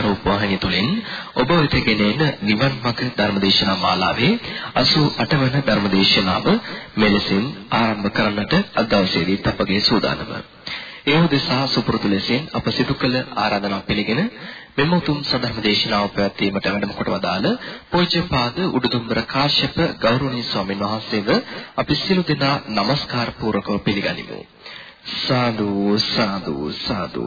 බෞද්ධ ආරෝප වාහිනිය තුලින් ඔබ වෙත ගෙනෙන නිවන් මාර්ග ධර්මදේශනා මාලාවේ 88 වන ධර්මදේශනාව මෙලෙසින් ආරම්භ කරන්නට අද දවසේදී අපගේ සූදානම. ඒ උදෙසා සුපුරුදු ලෙසින් අප සිදු කළ ආරාධනාව පිළිගෙන මෙම උතුම් සදහම දේශනාව පැවැත්වීමට වැඩම කොට වදාළ පූජ්‍යපාද උඩුදුම්බර කාශ්‍යප ගෞරවනීය ස්වාමීන් වහන්සේව අපි සියලු දෙනා নমස්කාර පූර්වකව පිළිගනිමු. සාදු සාදු සාදු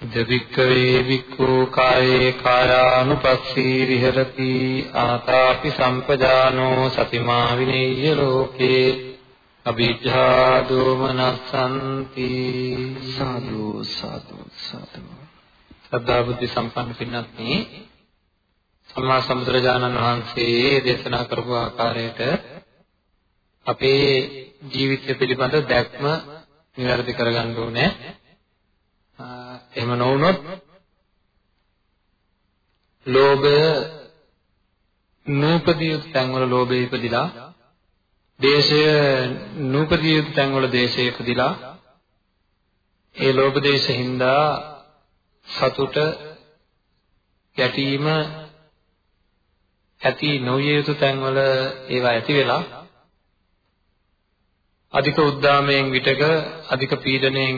දවික්කවේ වික්ඛෝ කායේ කායානුපස්සී විහෙරති ආතාපි සම්පජානෝ සතිමා විනේය ලෝකේ අභිජ්ජා දෝමනසන්ති සාදු සාදු සාදු සද්ධා බුද්ධ සම්පන්න පින්වත්නි සම්මා සම්බුදුරජාණන් වහන්සේ දේශනා කරපු ආකාරයට අපේ ජීවිතය පිළිබඳ දැක්ම නිවැරදි කරගන්න ඕනේ එහෙම නොවුනොත් ලෝභය නූපදී යුතු තැන්වල ලෝභය ඉපදිලා දේශය නූපදී යුතු තැන්වල දේශය ඉපදිලා ඒ ලෝභ දේශ හින්දා සතුට ගැටීම ඇති නොවිය යුතු තැන්වල ඒවා ඇති වෙලා අධික උද්දාමයෙන් විතක අධික පීඩණයෙන්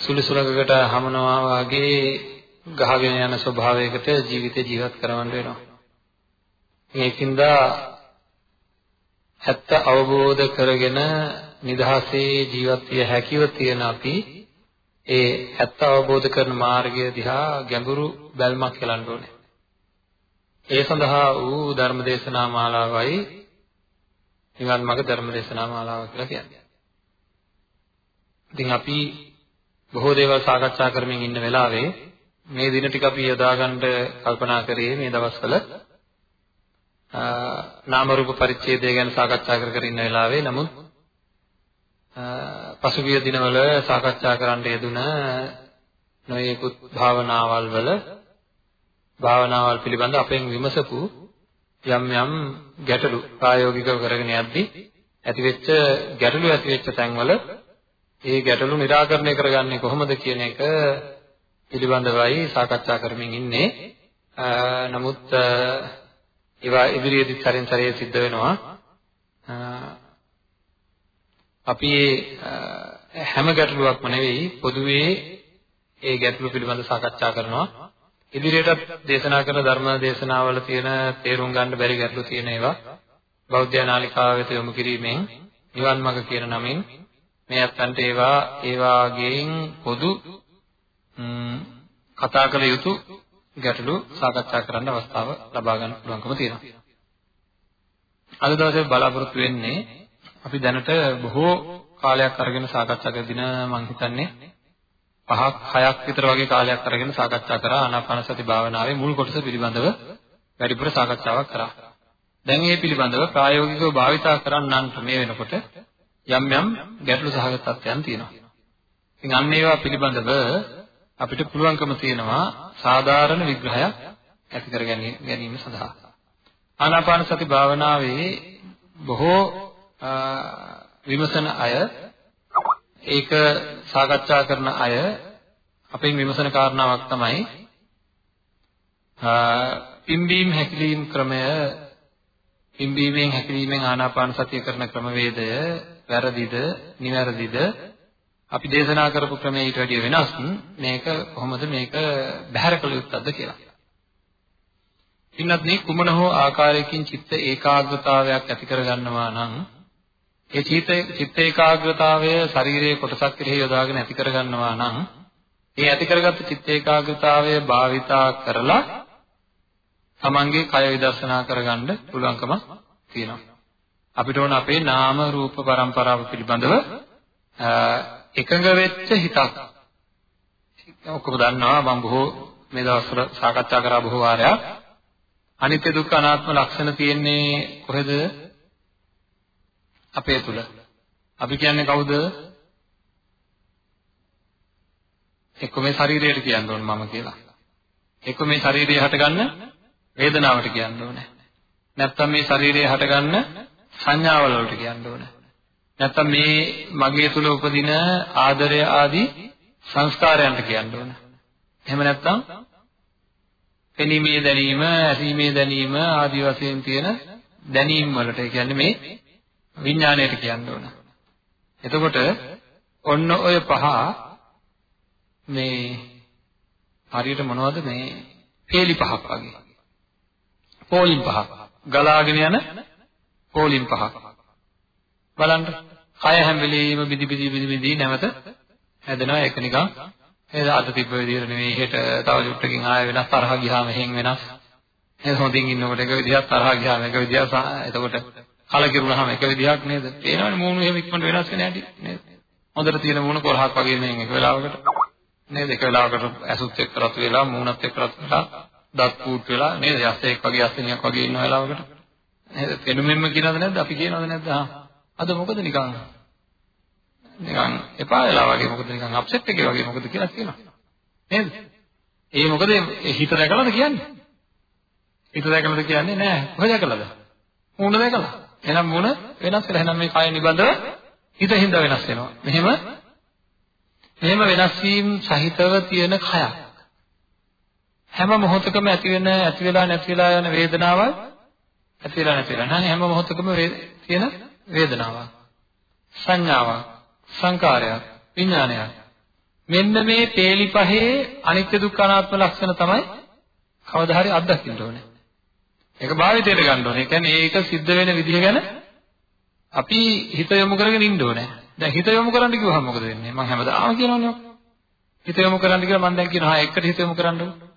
විතක සුළුසුලකකට හමනවා වගේ ගහගෙන යන ස්වභාවයකට ජීවිතේ ජීවත් කරවන්න වෙනවා. මේකින්ද ඇත්ත අවබෝධ කරගෙන නිදහසේ ජීවත් විය හැකිව තියෙන අපි ඒ ඇත්ත අවබෝධ කරන මාර්ගය දිහා ගැඹුරු බැල්මක් යලන්න ඕනේ. ඒ සඳහා වූ ධර්මදේශනා මාලාවයි නිවන් මාර්ග ධර්මදේශනා මාලාව කියලා කියන්නේ. ඉතින් අපි බොහෝ දේවල් සාකච්ඡා කරමින් ඉන්න වෙලාවේ මේ දින ටික අපි යොදා ගන්න කල්පනා කරේ මේ දවස්වල. නාම රූප පරිච්ඡේදය ගැන සාකච්ඡා කර කර ඉන්න වෙලාවේ. නමුත් පසුගිය දිනවල සාකච්ඡා කරන්න යෙදුන නොයෙකුත් භාවනාවල් වල භාවනාවල් පිළිබඳ අපෙන් විමසපු යම් යම් ගැටලු ප්‍රායෝගිකව කරගෙන යද්දී ඇතිවෙච්ච ගැටලු ඇතිවෙච්ච තැන්වල ඒ ගැටලු निराකරණය කරගන්නේ කොහොමද කියන එක පිළිබඳවයි සාකච්ඡා කරමින් ඉන්නේ. නමුත් ඒවා ඉදිරියේදී සැරෙන් සැරේ සිද්ධ වෙනවා. අපි හැම ගැටලුවක්ම නෙවෙයි පොදුවේ ඒ ගැටලු පිළිබඳව සාකච්ඡා කරනවා. ඉදිරියටත් දේශනා කරන ධර්ම දේශනාවල තියෙන තේරුම් ගන්න බැරි ගැටලු තියෙන ඒවා බෞද්ධ නාලිකාව වෙත යොමු කිරීමෙන් නිවන් මඟ කියන නමින් මේ අත්තන්ට ඒවා ඒ වාගේන් පොදු කතා කළ යුතු ගැටලු සාකච්ඡා කරන්න අවස්ථාව ලබා ගන්න පුළුවන්කම තියෙනවා. අද දවසේ බලාපොරොත්තු වෙන්නේ අපි දැනට බොහෝ කාලයක් අරගෙන සාකච්ඡා කරන දින මම හිතන්නේ පහක් හයක් විතර වගේ කාලයක් අරගෙන සාකච්ඡා කරා ආනාපාන සති භාවනාවේ මුල් කොටස පිළිබඳව වැඩිපුර සාකච්ඡාවක් කරා. දැන් මේ පිළිබඳව ප්‍රායෝගිකව භාවිතා කරන්නන්ට මේ වෙනකොට යම් යම් ගැටලු සහගත තත්ත්වයන් තියෙනවා. ඉතින් අන්න ඒවා පිළිබඳව අපිට පුළුවන්කම තියෙනවා සාධාරණ විග්‍රහයක් ඇති කර ගැනීම සඳහා. ආනාපාන සති භාවනාවේ බොහෝ විමසන අය ඒක සාකච්ඡා කරන අය අපෙන් විමසන කාරණාවක් තමයි පිම්බීම් හැකිලිම් ක්‍රමය පිම්බීමෙන් හැකිලිමෙන් ආනාපාන සතිය කරන ක්‍රමවේදය වැරදිද නිවැරදිද අපි දේශනා කරපු ක්‍රමයේ ඊට වැඩිය වෙනස් මේක කොහොමද මේක බැහැර කළ යුත්තක්ද කියලා. ඉන්නත් මේ කුමන හෝ ආකාරයකින් චිත්ත ඒකාග්‍රතාවයක් ඇති කරගන්නවා නම් ඒ චිත්ත චිත්ත ඒකාග්‍රතාවය ශරීරයේ කොටසක් කෙරෙහි යොදාගෙන ඇති කරගන්නවා නම් ඒ ඇති කරගත්තු චිත්ත ඒකාග්‍රතාවය භාවිතා කරලා තමන්ගේ කය විදර්ශනා කරගන්න පුළුවන්කම තියෙනවා. අපිට ඕන අපේ නාම රූප પરම්පරාව පිළිබඳව එකඟ වෙච්ච හිතක්. ඔක්කොම දන්නවා මම බොහෝ මේ දවස්වල සාකච්ඡා කරා බොහෝ වාරයක්. අනිත්‍ය දුක්ඛ අනාත්ම ලක්ෂණ තියෙන්නේ කොහෙද? අපේ තුල. අපි කියන්නේ කවුද? එක්ක මේ ශරීරයට කියන්න ඕන මම කියලා. එක්ක මේ ශරීරය හටගන්න වේදනාවට කියන්න ඕනේ. නැත්තම් මේ ශරීරය හටගන්න සංඥාවල වලට කියන්න ඕනේ. නැත්තම් මේ මගේ තුල උපදින ආදරය ආදී සංස්කාරයන්ට කියන්න ඕනේ. එහෙම නැත්තම් පෙනීමේ දැනීම, ඇසීමේ දැනීම ආදී වශයෙන් තියෙන දැනීම් වලට ඒ කියන්නේ මේ විඥාණයට කියන්න ඕන. එතකොට ඔන්න ඔය පහ මේ හරියට මොනවද මේ පේලි පහක් වගේ. පෝලිම් පහක්. ගලාගෙන යන පෝලිම් පහක්. බලන්න. කය හැම වෙලෙම බිදි බිදි බිදි බිදි නැවත හැදෙනවා. ඒක නිකන් ඒ අද තිබ්බ විදිහට නෙවෙයි. හෙට තව චුට්ටකින් ආය වෙනස් තරහ ගියාම එහෙන් වෙනස්. ඒ හොඳින් ඉන්නකොට එක විදිහක් තරහ ගියාම එක විදිහක් එතකොට කලකිරුණාම එක විදිහක් නේද? පේනවනේ මූණු එහෙම ඉක්මනට වෙනස් වෙන හැටි නේද? හොඳට තියෙන මූණ කොරහක් වගේ මෙන් එක වෙලාවකට නේද? එක වෙලාවකට ඇසුත් එක්ක රතු වෙලා මූණත් එක්ක රතු වෙලා දත් කූට් වෙලා නේද? යස්සෙක් වගේ යස්සෙනියක් වගේ ඉන්න වෙලාවකට. නේද? පෙනුමෙන්න කියනවද නැද්ද? අපි කියනවද නැද්ද? ආ. අද මොකද නිකන්? නිකන් එපා වෙලා වගේ මොකද නිකන් අප්සෙට් එකේ වගේ මොකද කියලා කියනවා. නේද? ඒ මොකද හිත දැකලාද කියන්නේ? හිත දැකලාද කියන්නේ නෑ. කොහෙද දැකලාද? මූණ දැකලා. එහෙනම් මූණ වෙනස් වෙලා. එහෙනම් මේ කය නිබඳව හිත හින්දා වෙනස් වෙනවා. මෙහෙම මෙහෙම වෙනස් වීම සහිතව තියෙන කයක්. හැම මොහොතකම ඇති වෙන ඇති වෙලා නැති වෙලා යන වේදනාවල් ඇති වෙලා නැති වෙලා නැහැ හැම මොහොතකම තියෙන වේදනාවක් සංඥාවක් සංකාරයක් විඥානයක් මෙන්න මේ පේලි පහේ අනිත්‍ය දුක්ඛ අනාත්ම ලක්ෂණ තමයි කවදා හරි අත්දකින්න ඕනේ ඒක භාවිතයට ගන්න ඕනේ. ඒ කියන්නේ ඒක සිද්ධ වෙන විදිහ ගැන අපි හිත යොමු කරගෙන ඉන්න ඕනේ. දැන් හිත යොමු කරන්න කිව්වහම මොකද වෙන්නේ? මම හැමදාම කියනවනේ. හිත යොමු කරන්න කියලා මම දැන් කියනවා හා එකට හිත යොමු කරන්න ඕනේ.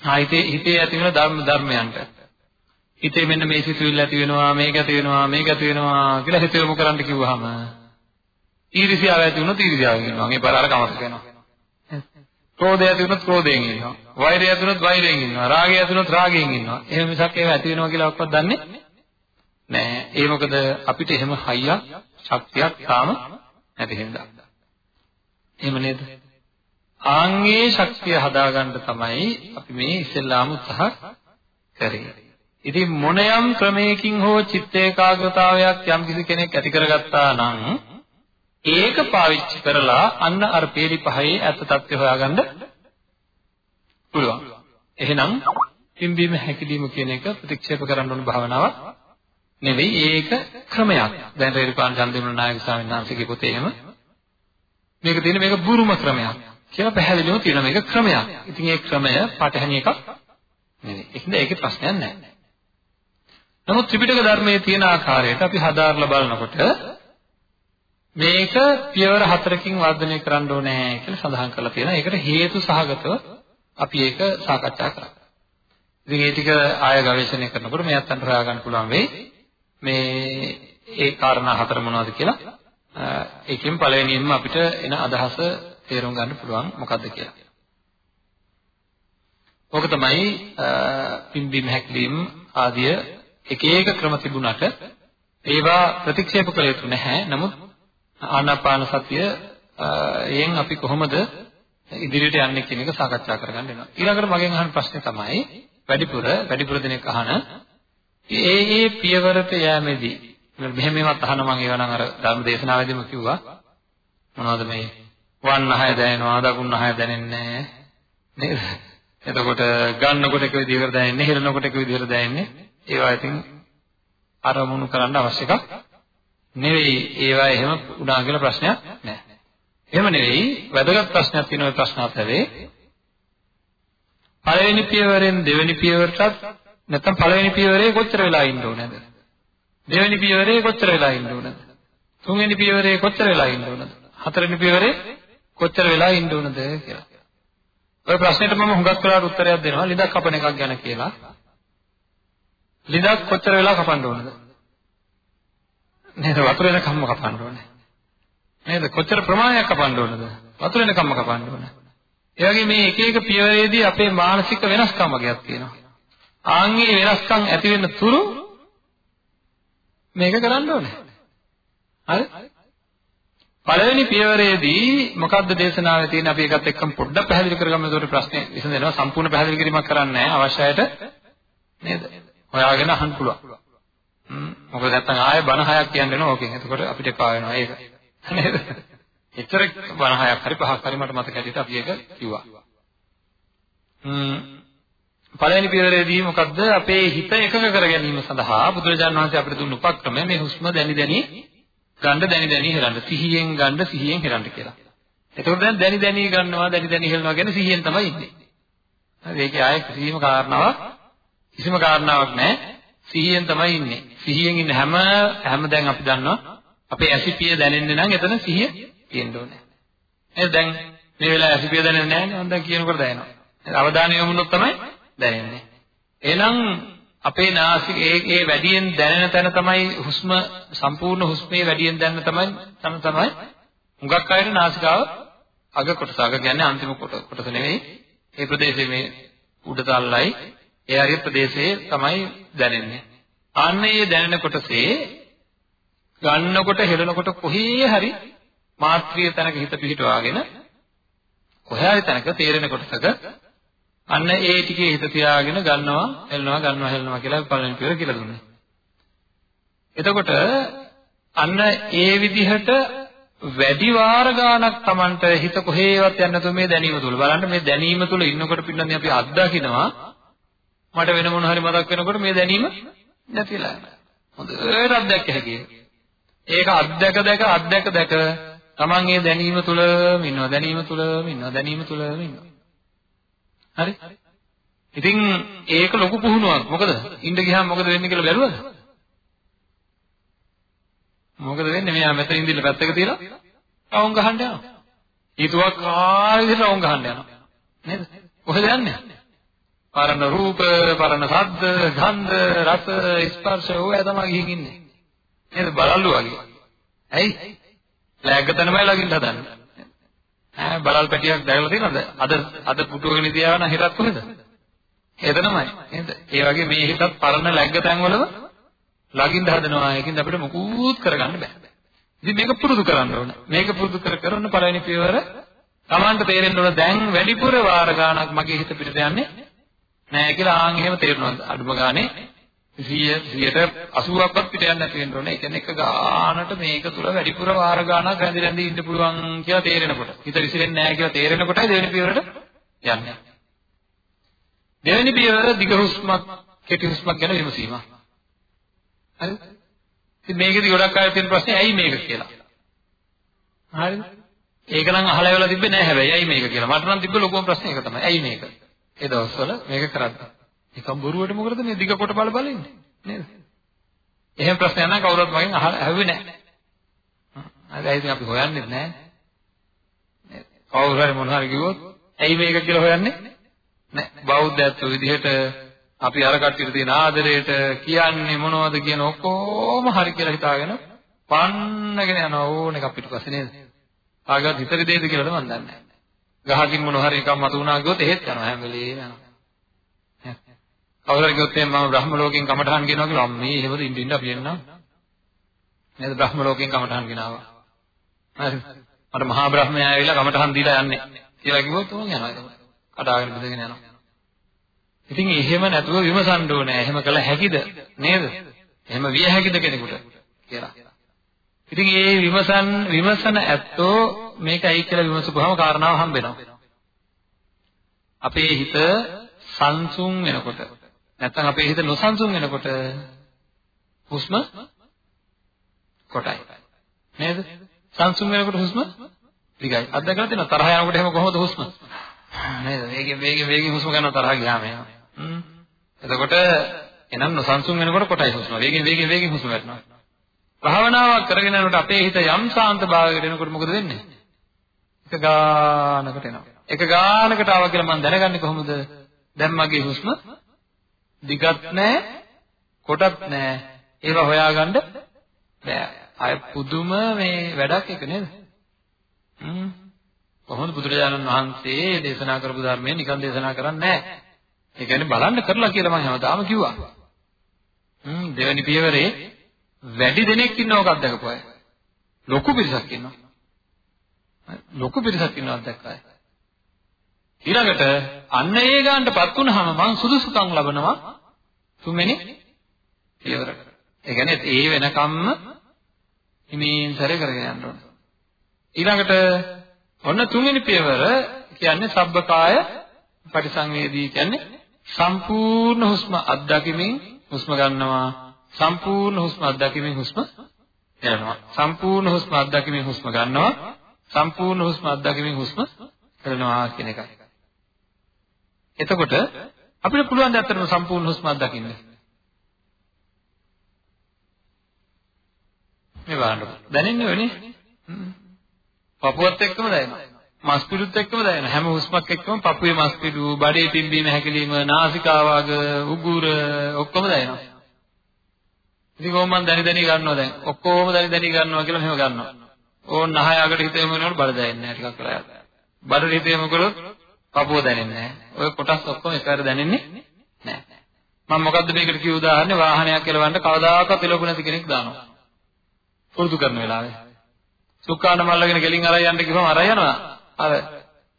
හා හිතේ හිතේ ඇති වෙන ධර්ම ධර්මයන්ට. හිතේ මෙන්න මේ සිතුවිල්ල ඇති වෙනවා, මේක ඇති වෙනවා, මේක ඇති වෙනවා කියලා හිත යොමු කරන්න කිව්වහම ඊර්ෂ්‍යාව ඇති වුණොත් ඊර්ෂ්‍යාවෙන් ඉන්නවා. මේ බර අර කමක වෙනවා. ක්‍රෝධය ඇති වුණොත් ක්‍රෝධයෙන් ඉන්නවා. වෛරය ඇති වුණොත් වෛරයෙන් ඉන්නවා. රාගය ඇති වුණොත් රාගයෙන් ඉන්නවා. එහෙම මිසක් ඒවා ඇති වෙනවා කියලා ඔක්කොත් දන්නේ නෑ. ඒ මොකද අපිට එහෙම හයියක් ශක්තියක් තාම නැති හින්දා. එහෙම නේද? ආන්ගේ ශක්තිය හදාගන්න තමයි අපි මේ ඉස්සෙල්ලාම උත්සාහ කරේ. ඉතින් මොනියම් ක්‍රමයකින් හෝ චිත්ත ඒකාග්‍රතාවයක් යම් කිසි කෙනෙක් ඇති කරගත්තා නම් ඒක පාවිච්චි කරලා අන්න අර peeli පහේ ඇත්ත తත්ත්වය හොයාගන්න පුළුවන්. එහෙනම් පිම්බීම හැකිලිම කියන එක ප්‍රතික්ෂේප කරන්න ඕන භාවනාවක් නෙවෙයි ඒක ක්‍රමයක්. දැන් රේරුකාණ චන්දිමුල නායක ස්වාමීන් වහන්සේගේ පොතේ එහෙම මේක තියෙන මේක බුරුම ක්‍රමයක් කියලා පැහැදිලිවම තියෙන මේක ක්‍රමයක්. ඉතින් ඒ ක්‍රමය පටහැනි එකක් නෙවෙයි. ඒකද ඒකේ ප්‍රශ්නයක් නැහැ. නමුත් ත්‍රිපිටක ධර්මයේ තියෙන ආකාරයට අපි හදාarලා බලනකොට මේක පියවර හතරකින් වර්ධනය කරන්න ඕනේ කියලා සඳහන් කරලා තියෙනවා. ඒකට හේතු සහගතව අපි ඒක සාකච්ඡා කරා. ඉතින් ඒ ටික ආය ගවේෂණය කරනකොට මේ අත්තන්ට හොයාගන්න පුළුවන් වෙයි. මේ ඒ කාරණා හතර මොනවද කියලා. ඒකෙන් පළවෙනියෙන්ම අපිට එන අදහස තේරුම් ගන්න පුළුවන් මොකද්ද කියලා. ඕක තමයි පිම්බීම හැකිලිම ආදිය එක එක ක්‍රම තිබුණාට ඒවා ප්‍රතික්ෂේප කළ යුතු නැහැ. නමුත් ආනාපාන සතිය යෙන් අපි කොහොමද ඉදිරියට යන්නේ කියන එක සාකච්ඡා කරගන්න වෙනවා. ඊළඟට මගෙන් අහන ප්‍රශ්නේ තමයි වැඩිපුර වැඩිපුර දෙනෙක් අහන ඒ ඒ පියවරට යෑමේදී මෙහෙම මේවත් අහන මම ඒවා නම් අර ධර්ම දේශනාවේදීම කිව්වා මොනවද මේ වන්නහය දැනෙනවා දකුන්නහය දැනෙන්නේ නේද? එතකොට ගන්නකොට එක විදිහකට දැනෙන්නේ හෙලනකොට එක විදිහකට දැනෙන්නේ ඒවා ඉතින් අරමුණු කරන්න අවශ්‍ය එකක් නෙවෙයි ඒවා එහෙම උනා කියලා ප්‍රශ්නයක් නැහැ. එහෙම නෙවෙයි වැදගත් ප්‍රශ්නයක් තියෙනවා ප්‍රශ්න අතරේ පළවෙනි පියවරෙන් දෙවෙනි පියවරටත් නැත්නම් පළවෙනි පියවරේ කොච්චර වෙලා ඉන්න ඕනද? දෙවෙනි පියවරේ කොච්චර වෙලා ඉන්න ඕනද? තුන්වෙනි පියවරේ කොච්චර වෙලා ඉන්න ඕනද? හතරවෙනි පියවරේ කොච්චර වෙලා ඉන්න ඕනද කියලා. ඔය ප්‍රශ්නෙට මම හුඟක් වෙලාවට උත්තරයක් දෙනවා ලිඳක් කපන එකක් ගැන කියලා. ලිඳක් කොච්චර වෙලා කපන්න ඕනද? නේද වතුර වෙනකම්ම කපන්න ඕනේ. නේද කොච්චර ප්‍රමාණයක් කපන්න ඕනද? වතුර වෙනකම්ම කපන්න ඕනේ. ඒ වගේ මේ එක එක පියවරේදී අපේ මානසික වෙනස්කම් වගේක් තියෙනවා. ආන්ගේ වෙනස්කම් ඇති වෙන තුරු මේක කරන්න ඕනේ. හරි? පළවෙනි පියවරේදී මොකද්ද දේශනාවේ තියෙන අපි ඒකත් එක්කම පොඩ්ඩක් පැහැදිලි කරගමු ඒකට ප්‍රශ්නේ විසඳෙනවා සම්පූර්ණ පැහැදිලි කිරීමක් කරන්නේ නැහැ අවශ්‍යයට නේද? හොයාගෙන අහන්න පුළුවන්. හ්ම් මොකද නැත්තම් ආයෙ බණ හයක් කියන්න වෙනවා ඕකෙන්. එතකොට අපිට එපා වෙනවා ඒක. නේද? එච්චර බණ හයක් හරි පහක් හරි මට මතක ඇටියට අපි ඒක කිව්වා. හ්ම් පළවෙනි පියවරේදී මොකද්ද අපේ හිත එකඟ කර ගැනීම සඳහා බුදුරජාණන් වහන්සේ අපිට දුන්න උපක්‍රමය මේ හුස්ම දැනි දැනි ගන්න දැනි දැනි හෙලන්න සිහියෙන් ගන්න සිහියෙන් හෙලන්න කියලා. එතකොට දැන් දැනි දැනි ගන්නවා දැනි දැනි හෙලනවා කියන්නේ සිහියෙන් තමයි ඉන්නේ. හරි ඒකේ ආයේ කිසිම කාරණාවක් කිසිම කාරණාවක් නැහැ. සිහියෙන් තමයි ඉන්නේ. සිහියෙන් ඉන්න හැම හැම දැන් අපි දන්නවා අපේ ඇසිපිය දැනෙන්නේ නම් එතන සිහිය තියෙන්න ඕනේ. එහෙනම් දැන් මේ වෙලාවේ ඇසිපිය දැනෙන්නේ නැහැ නේ. මම දැන් කියනකොට දැනෙනවා. අවධානය යොමුනොත් තමයි දැනෙන්නේ. එහෙනම් අපේ නාසික ඒ ඒ වැඩියෙන් දැනෙන තැන තමයි හුස්ම සම්පූර්ණ හුස්මේ වැඩියෙන් දැනෙන තමයි තන තමයි හුඟක් අයට නාසිකාව අග කොටස අග කියන්නේ අන්තිම කොටස නෙවෙයි ඒ ප්‍රදේශයේ මේ උඩ තල්ලයි ඒ හරිය ප්‍රදේශයේ තමයි දැනෙන්නේ. අන්න ඒ දැනෙන කොටසේ ගන්නකොට හෙලනකොට කොහේ හරි මාත්‍රිය තැනක හිත පිහිටවාගෙන කොහේ හරි තැනක තේරෙන කොටසක අන්න ඒ ටිකේ හිත තියාගෙන ගන්නවා, හෙලනවා, ගන්නවා, හෙලනවා කියලා පළවෙනි පියවර කියලා දුන්නා. එතකොට අන්න ඒ විදිහට වැඩි වාර ගාණක් Tamanට හිත කොහේවත් යන්නේ නැතුව මේ දැනීම තුල බලන්න. මේ දැනීම තුල ඉන්නකොට පින්නන්නේ අපි අත්දකින්නවා. මට වෙන මොන හරි මතක් වෙනකොට මේ දැනීම නැතිලා යනවා. හොඳට අත්දැක හැකියි. ඒක අත්දැක දැක අත්දැක දැක Taman ඒ දැනීම තුලම ඉන්නවා දැනීම තුලම ඉන්නවා දැනීම තුලම ඉන්නවා. හරි? ඉතින් ඒක ලොකු පුහුණුවක්. මොකද ඉන්න ගියාම මොකද වෙන්නේ කියලා බැලුවද? මොකද වෙන්නේ? මෙයා මෙතන ඉඳින්න පැත්තක තියලා රවුම් ගහන්න යනවා. ඊතුවක් ආයෙ විදිහට රවුම් ගහන්න යනවා. නේද? කොහෙද යන්නේ? පරණ රූප, පරණ ශබ්ද, ගන්ධ, රස, ස්පර්ශ ඔය තමයි ගිහින් ඉන්නේ. නේද? බලල්ලු වගේ. ඇයි? ලෑග්ග තැනමයි ළඟින් හදන්නේ. ඈ බලල් පැටියක් දැකලා තියෙනවද? අද අද පුටුවගෙන තියාගෙන හිරක් කොහෙද? එතනමයි. නේද? ඒ වගේ මේ හිතත් පරණ läග්ග තැන්වලම ළඟින් හදනවා. ඒකින්ද අපිට මුකුත් කරගන්න බෑ. ඉතින් මේක පුරුදු කරන්න ඕන. මේක පුරුදු කර කරන පළවෙනි පියවර Tamanට තේරෙන්න ඕන දැන් වැඩිපුර වාර ගාණක් මගේ හිත පිටට යන්නේ නෑ කියලා ආන් එහෙම තේරෙනවා. අඩුම ගානේ 100 80ක්වත් පිට යන්න නැති වෙන්න ඕනේ. ඒ කියන්නේ එක ගානට මේක තුල වැඩිපුර වාර ගානක් රැඳි රැඳි ඉන්න පුළුවන් කියලා තේරෙනකොට. හිත විසිරෙන්නේ නැහැ කියලා තේරෙනකොටයි දෙවෙනි පියවරට යන්නේ. දෙවෙනි පියවර දිග හුස්මක් කෙටි හුස්මක් ගැන විමසීම. හරිද? ඉතින් මේකෙදි ගොඩක් අය තියෙන ප්‍රශ්නේ ඇයි මේක කියලා. හරිද? ඒක නම් අහලා ඉවලා තිබ්බේ නැහැ හැබැයි ඇයි මේක කියලා. මට නම් තිබ්බ ලොකුම ප්‍රශ්නේ ඒක තමයි. ඇයි මේක? ඒ දවස්වල මේක කරන්නේ. නිකන් බොරුවට මොකටද මේ දිග කොට බල බල ඉන්නේ නේද? එහෙම ප්‍රශ්නයක් නම් කවුරුත් මගෙන් අහුවේ නැහැ. හරි ඒ ඉතින් අපි හොයන්නේ නැහැ. නේද? කවුරු හරි මොන හරි කිව්වොත් ඇයි මේක කියලා හොයන්නේ? නැහැ. බෞද්ධයත් ඔය විදිහට අපි අර කට්ටියට තියෙන ආදරයට කියන්නේ මොනවද කියන ඔක්කොම හරි කියලා හිතාගෙන පන්නගෙන යනවා ඕන එකක් පිටපස්සේ නේද? ආගත් හිතේ දෙයද කියලාද මන් දන්නේ නැහැ. ගහකින් මොන හරි එකක් මතු වුණා ගියොත් එහෙත් යනවා හැම වෙලේම යනවා. කවුරුහරි කිව්වොත් එහෙනම් මම බ්‍රහ්ම ලෝකෙන් කමඨහන් කියනවා කියලා අම්මේ එහෙමද ඉන්න ඉන්න අපි එන්නම්. නේද? බ්‍රහ්ම ලෝකෙන් කමඨහන් කියනවා. හරි. මට මහා බ්‍රහ්මයා ඇවිල්ලා කමඨහන් දීලා යන්නේ කියලා කිව්වොත් උන් යනවා ඒක. කඩාගෙන බෙදගෙන යනවා. ඉතින් එහෙම නැතුව විමසන්න ඕනේ. එහෙම කළ හැකිද? නේද? එහෙම විය හැකිද කෙනෙකුට? කියලා. ඉතින් ඒ විමසන් විමසන ඇත්තෝ මේක ඇයි කියලා විමසපුවාම කාරණාව හම්බ වෙනවා අපේ හිත සංසුන් වෙනකොට නැත්නම් අපේ හිත නොසන්සුන් වෙනකොට හුස්ම කොටයි. නේද? සංසුන් වෙනකොට හුස්ම දිගයි. අත්දැකලා තියෙනවා තරහ යනකොට එහෙම කොහොමද හුස්ම? නේද? වේගෙන් වේගෙන් වේගෙන් හුස්ම ගන්න තරහ ගියාම එනවා. හ්ම්. එතකොට එනම් නොසන්සුන් වෙනකොට කොටයි හුස්ම. වේගෙන් වේගෙන් වේගෙන් හුස්ම ගන්නවා. භාවනාවක් කරගෙන යනකොට අපේ හිත යම් ශාන්ත භාවයකට එනකොට මොකද වෙන්නේ? එක ගානකට එනවා. එක ගානකට ආවා කියලා මම දැනගන්නේ කොහොමද? දැන් මගේ හුස්ම දිගත් නැහැ, කොටත් නැහැ. ඒවා හොයාගන්න බෑ. අය පුදුම මේ වැඩක් එක නේද? හ්ම්. කොහොමද බුදුරජාණන් වහන්සේ දේශනා කරපු ධර්මය නිකන් දේශනා කරන්නේ නැහැ. ඒ කියන්නේ බලන්න කරලා කියලා මම හැමදාම කිව්වා. හ්ම් දෙවෙනි පියවරේ වැඩි දෙනෙක් ඉන්නවක අත්දකපු අය. ලොකු පිරිසක් ඉන්නවා. ලොකු පිරිසක් ඉන්නවා අත්දැක්කා. ඊළඟට අන්න ඒ ගානටපත් වුනහම මං සුදුසුකම් ලබනවා තුන්වෙනි පියවරට. ඒ කියන්නේ ඒ වෙනකම්ම හිමින් සැරේ කරගෙන යන්න ඕන. ඊළඟට ඔන්න තුන්වෙනි පියවර කියන්නේ සබ්බකාය පරිසංවේදී කියන්නේ සම්පූර්ණ හුස්ම අත්දැකීමෙන් හුස්ම ගන්නවා සම්පූර්ණ හුස්ම අත්දැකීමෙන් හුස්ම යනවා. සම්පූර්ණ හුස්ම අත්දැකීමෙන් හුස්ම ගන්නවා. සම්පූර්ණ හුස්ම අත්දැකීමෙන් හුස්ම හෙළනවා කියන එකයි එතකොට අපිට පුළුවන් ද අත්‍තරම සම්පූර්ණ හුස්ම අත්දකින්න. මේ බලන්න දැනෙන්නේ වෙන්නේ පපුවත් එක්කම දැනෙනවා. මස් පිඩුත් එක්කම දැනෙනවා. හැම හුස්මක් එක්කම පපුවේ මස් පිඩු, බඩේ පිම්බීම හැකිලිම, නාසිකාවග, උගුර ඔක්කොම දැනෙනවා. ඉතින් කොහොම මම දැනි දැනි ගන්නවා දැන්. ඔක්කොම දැනි දැනි ගන්නවා කියලා මෙහෙම ගන්නවා. ඕන් නහය අගට හිතේම වෙනකොට බඩ දැනෙන්නේ නැහැ ටිකක් වෙලා යනවා. බඩ හිතේම කළොත් පපුව දැනෙන්නේ නැහැ. ඔය කොටස් ඔක්කොම එකවර දැනෙන්නේ නැහැ. මම මොකද්ද මේකට කිව්ව උදාහරණේ වාහනයක් කෙලවන්න කවදාකවත් එළවුණ නැති කෙනෙක් දානවා. පුරුදු කරන වෙලාවේ. සුක්කාන මල්ලගෙන ගෙලින් අරයි යන්න කිව්වම අරයි යනවා. අර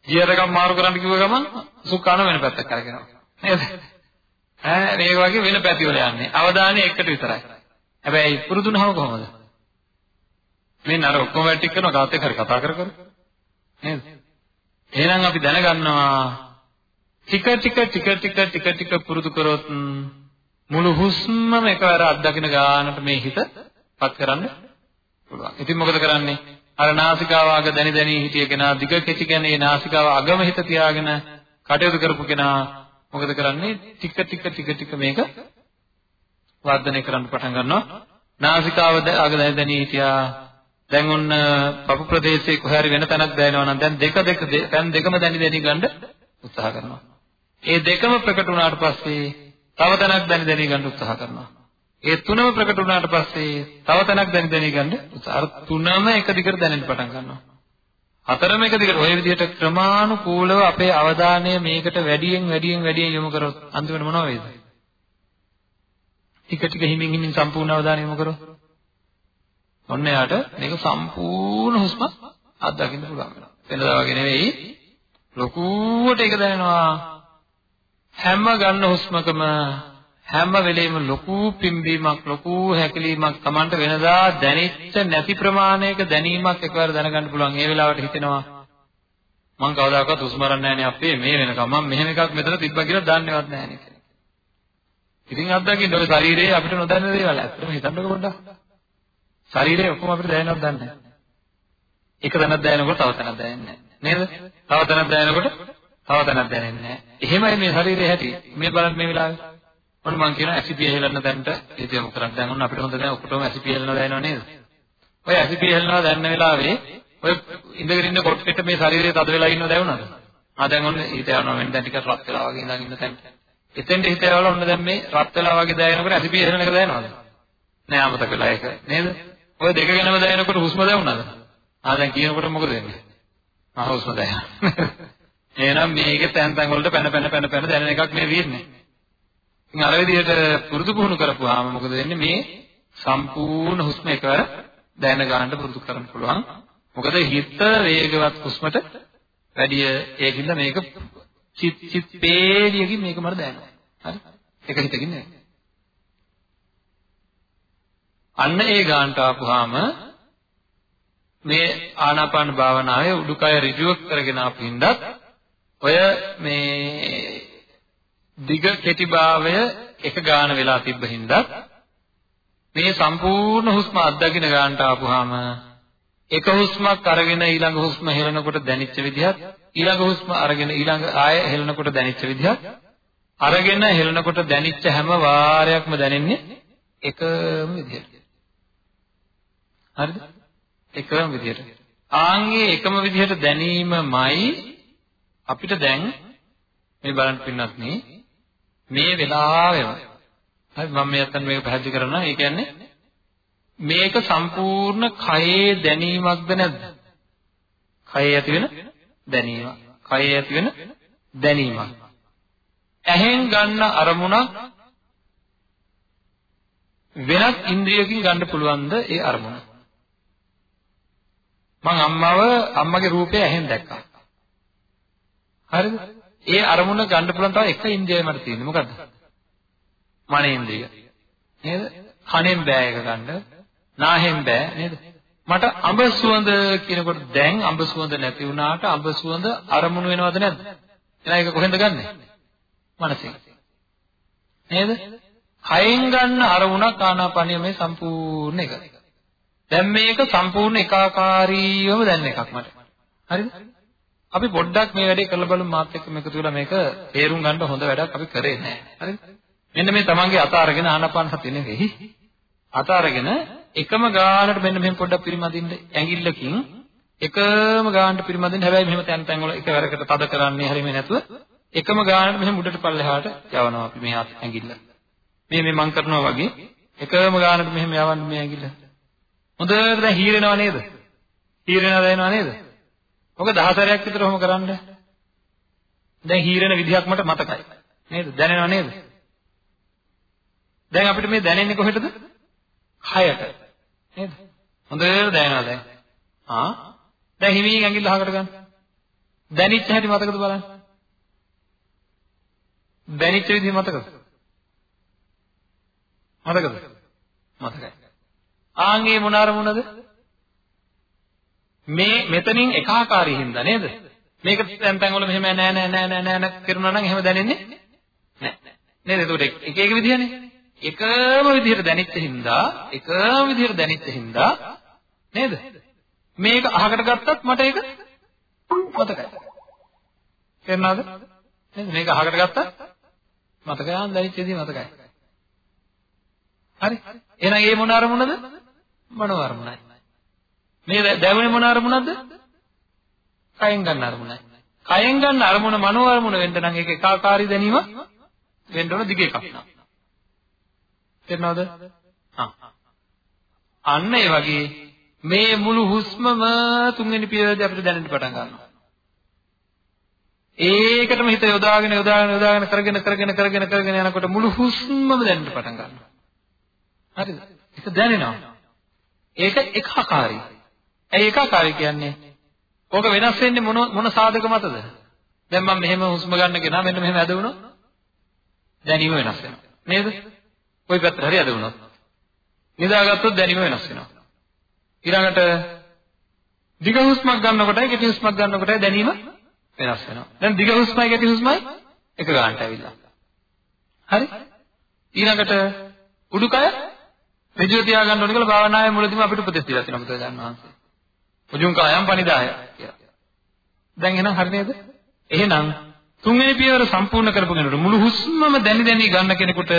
ගියර් එකක් මාරු කරන්න කිව්ව ගමන් සුක්කාන වෙන පැත්තක් කරගෙනවා. නේද? ඈ මේ වගේ වෙන පැති වල යන්නේ. අවධානය එකට විතරයි. හැබැයි පුරුදුනහම කොහොමද? මේ නර ඔක්කොම වැටික් කරනවා කාත් එක්ක හරි කතා කර කර. නේද? එහෙනම් අපි දැනගන්නවා ටික ටික ටික ටික ටික ටික පුරුදු කරොත් මුළු හුස්මම එකවර අත්දකින්න ගානට මේ හිත පත් කරන්න පුළුවන්. ඉතින් මොකද කරන්නේ? අර නාසිකාව අග දැනි දැනි හිටිය කෙනා දිග කෙටි කියන්නේ නාසිකාව අගම හිත තියාගෙන කටයුතු කරපු කෙනා මොකද කරන්නේ? ටික ටික ටික ටික මේක වර්ධනය කරන්න පටන් ගන්නවා. නාසිකාව අග දැනි දැනි හිටියා. දැන් ඔන්න පපු ප්‍රදේශයේ කොහේ හරි වෙන තැනක් දැනෙනවා නම් දැන් දෙක දෙක දැන් දෙකම දැනි දැනි ගන්න උත්සාහ කරනවා. ඒ දෙකම ප්‍රකට වුණාට පස්සේ තව තැනක් දැනි දැනි ගන්න උත්සාහ කරනවා. ඒ තුනම ප්‍රකට වුණාට පස්සේ තව තැනක් දැනි දැනි ගන්න අර තුනම එක දිගට දැනෙන්න පටන් ගන්නවා. හතරම එක දිගට ඔය විදිහට ක්‍රමානුකූලව අපේ අවධානය මේකට වැඩියෙන් වැඩියෙන් වැඩියෙන් යොමු කරොත් අන්තිමට මොනව වෙයිද? ටික ටික හිමින් හිමින් සම්පූර්ණ අවධානය යොමු කරොත් ඔන්න යාට මේක සම්පූර්ණ හුස්ම අත්දකින්න පුළුවන් වෙනවා. වෙනදා වගේ නෙවෙයි ලොකුවට ඒක දැනෙනවා. හැම ගන්න හුස්මකම හැම වෙලෙම ලොකු පිම්බීමක් ලොකු හැකිලීමක් Tamanට වෙනදා දැනෙච්ච නැති ප්‍රමාණයක දැනීමක් එකවර දැනගන්න පුළුවන්. ඒ වෙලාවට හිතෙනවා මම කවදාකවත් උස්මරන්නේ නැහැනේ අපේ මේ වෙනකම් මම මෙහෙම එකක් මෙතන තිබ්බා කියලා දන්නේවත් නැහැනේ කියලා. ඉතින් අත්දකින්න ඔය ශරීරයේ අපිට නොදැන්න දේවල් ඇත්තටම හිතන්නකො පොඩ්ඩක්. ශරීරය ඔක්කොම අපිට දැනෙනවද දන්නේ නැහැ. එක තැනක් දැනෙනකොට තව තැනක් දැනෙන්නේ නැහැ. නේද? තව තැනක් දැනෙනකොට තව තැනක් දැනෙන්නේ නැහැ. එහෙමයි මේ ශරීරයේ හැටි. මේ බලන්න මේ වෙලාවේ ඔන්න මම කියන ඇසිපිය හෙලන්න දැනට ඒක යොමු කරන්න. දැන් ඔන්න අපිට හොඳ දැන් ඔක්කොටම ඇසිපිය හෙලනවා දැනනව නේද? ඔය ඇසිපිය හෙලනවා දැනන වෙලාවේ ඔය ඉඳගෙන ඉන්න කොට්ටෙට මේ ශරීරය තද වෙලා ඉන්නව දැනුණාද? ආ දැන් ඔන්න හිත යනවා මෙන්න දැන් ටිකක් රත් වෙලා වගේ ඉඳන් ඉන්න තැන. එතෙන්ට හිත යවලා ඔන්න දැන් මේ රත් වෙලා වගේ දැනෙනකොට ඇසිපිය හෙලන එක දැනනවද? නෑ අමතක වෙලා ඒක නේද? ඔය දෙක ගැනම දැනෙනකොට හුස්ම දැනුණාද? ආ දැන් කියනකොට මොකද වෙන්නේ? ආ හුස්ම දැනෙනවා. එහෙනම් මේකේ තැන් තැන් වලට පැන පැන පැන පැන දැනෙන එකක් මේ වෙන්නේ. ඉතින් අර විදිහට පුරුදු පුහුණු කරපුවාම මොකද වෙන්නේ මේ සම්පූර්ණ හුස්ම එකවර දැන ගන්නට පුරුදු කරන්න පුළුවන්. මොකද හිත වේගවත් හුස්මට වැඩිය ඒකින්ද මේක චිත් චිත් පේලියකින් මේක මර දැනෙනවා. හරි? එක හිතකින් නෙවෙයි. අන්න ඒ ගානට ආපුවාම මේ ආනාපාන භාවනාවේ උඩුකය ඍජුව කරගෙන ආපු හින්දා ඔය මේ දිග කෙටිභාවය එක ගාන වෙලා තිබ්බ හින්දා මේ සම්පූර්ණ හුස්ම අත්දකින්න ගන්නට ආපුවාම එක හුස්මක් අරගෙන ඊළඟ හුස්ම හෙලනකොට දැනෙච්ච විදිහත් ඊළඟ හුස්ම අරගෙන ඊළඟ ආය හෙලනකොට දැනෙච්ච විදිහත් අරගෙන හෙලනකොට දැනෙච්ච හැම වාරයක්ම දැනෙන්නේ එකම විදිහට. හරිද? එකම විදිහට. ආන්ගේ එකම විදිහට දැනීමමයි අපිට දැන් මේ බලන්න පින්නත් මේ වෙලාවෙම හරි මම මේ අතන මේක පැහැදිලි කරනවා. ඒ කියන්නේ මේක සම්පූර්ණ කයේ දැනීමක්ද නැද්ද? කයේ ඇති වෙන දැනීම. කයේ ඇති වෙන දැනීමක්. ඇහෙන් ගන්න අරමුණක් වෙනත් ඉන්ද්‍රියකින් ගන්න පුළුවන්ද ඒ අරමුණ? මං අම්මව අම්මගේ රූපය ඇහෙන් දැක්කා. හරිද? ඒ අරමුණ ගන්න පුළුවන් තව එක ඉන්ද්‍රියයි මට තියෙන්නේ. මොකද්ද? මනේන්ද්‍රිය. නේද? කනෙන් බෑ එක ගන්න. නාහෙන් බෑ නේද? මට අඹ සුවඳ කියනකොට දැන් අඹ සුවඳ නැති වුණාට අඹ සුවඳ අරමුණු වෙනවද නැද්ද? එහෙනම් ඒක කොහෙන්ද ගන්නෙ? මනසෙන්. නේද? කයෙන් ගන්න අරමුණක් ආනාපානිය මේ සම්පූර්ණ එක. දැන් මේක සම්පූර්ණ එකාකාරීවම දැන් එකක් මට. හරිද? අපි පොඩ්ඩක් මේ වැඩේ කරලා බලමු මාත් එක්ක මේක තුලා මේක තේරුම් ගන්න හොඳ වැඩක් අපි කරේ නැහැ. හරිද? මෙන්න මේ තමන්ගේ අත අරගෙන ආනාපාන සතිය නෙවෙයි. අත අරගෙන එකම ගානට මෙන්න මෙහෙම පොඩ්ඩක් පිරිමදින්න ඇඟිල්ලකින් එකම ගානට පිරිමදින්න හැබැයි මෙහෙම තැන් තැන් වල එකවරකට තද කරන්නේ හරියම නැතුව එකම ගානට මෙහෙම උඩට පල්ලෙහාට යවනවා අපි මේ ඇඟිල්ල. මේ මේ මං කරනවා වගේ එකම ගානට මෙහෙම යවන්න මේ ඇඟිල්ල. හොඳට දැන් හීරෙනව නේද? හීරෙනව දැනෙනව නේද? ඔක දහසරයක් විතර ඔහොම කරන්න. දැන් හීරෙන විදිහක් මට මතකයි. නේද? දැනෙනව නේද? දැන් අපිට මේ දැනෙන්නේ කොහෙටද? කයට. නේද? හොඳට දැනෙනවා දැන්. ආ දැන් හිමින් ඇඟිල්ල අහකට ගන්න. දැනිච්ච හැටි මතකද බලන්න? දැනිච්ච විදිහ මතකද? මතකද? මතකයි. ආන්ගේ මොන අරමුණද? මේ මෙතනින් එකාකාරී හින්දා නේද? මේක දැන් තැන් වල මෙහෙම නෑ නෑ නෑ නෑ නෑ කරනවා නම් එහෙම දැනෙන්නේ නෑ. නේද? ඒකට එක එක විදිහනේ. එකම විදිහට දැනෙච්ච හින්දා එකම විදිහට දැනෙච්ච හින්දා නේද? මේක අහකට ගත්තත් මට ඒක මතකයි. තේරුණාද? නේද? මේක අහකට ගත්තත් මතකයි ආන් දැනෙච්ච දේ මතකයි. හරි? එහෙනම් ඒ මොන අරමුණද? මනෝ අරමුණයි. මේ දැවෙන මොන අරමුණක්ද? කයෙන් ගන්න අරමුණයි. කයෙන් ගන්න අරමුණ මනෝ අරමුණ වෙන්න නම් ඒක ඒකාකාරී දැනීම වෙන්න ඕන දිග එකක් නා. තේරෙනවද? අන්න ඒ වගේ මේ මුළු හුස්මම තුන්වෙනි පියවරදී අපිට දැනෙන්න පටන් ගන්නවා. ඒකටම හිත යොදාගෙන යොදාගෙන යොදාගෙන කරගෙන කරගෙන කරගෙන කරගෙන යනකොට මුළු හුස්මම දැනෙන්න පටන් ගන්නවා. හරිද? ඒක දැනෙනවා. ඒක එකාකාරයි. ඇයි එකාකාරයි කියන්නේ? ඕක වෙනස් වෙන්නේ මොන මොන සාධක මතද? දැන් මම මෙහෙම හුස්ම ගන්න කෙනා මෙන්න මෙහෙම ඇද වුණොත් දැනීම වෙනස් වෙනවා. නේද? ওই පැත්තට හරි ඇද වුණොත්. නිදාගත්තොත් දැනීම වෙනස් වෙනවා. ඊළඟට දිග හුස්මක් ගන්නකොටයි කෙටි හුස්මක් ගන්නකොටයි දැනීම වෙනස් වෙනවා. දැන් දිග හුස්මයි කෙටි හුස්මයි එක ගන්නට ඇවිල්ලා. හරි? ඊළඟට උඩුකය ඍජුව තියාගන්න ඕනේ කියලා භාවනාවේ මුලදීම අපිට උපදෙස් දීලා තියෙනවා බුදුරජාණන් වහන්සේ. උජුං කායම් පනිදාය කියලා. දැන් එහෙනම් හරි නේද? එහෙනම් තුන්වෙනි පියවර සම්පූර්ණ කරපු කෙනෙකුට මුළු හුස්මම දැනි දැනි ගන්න කෙනෙකුට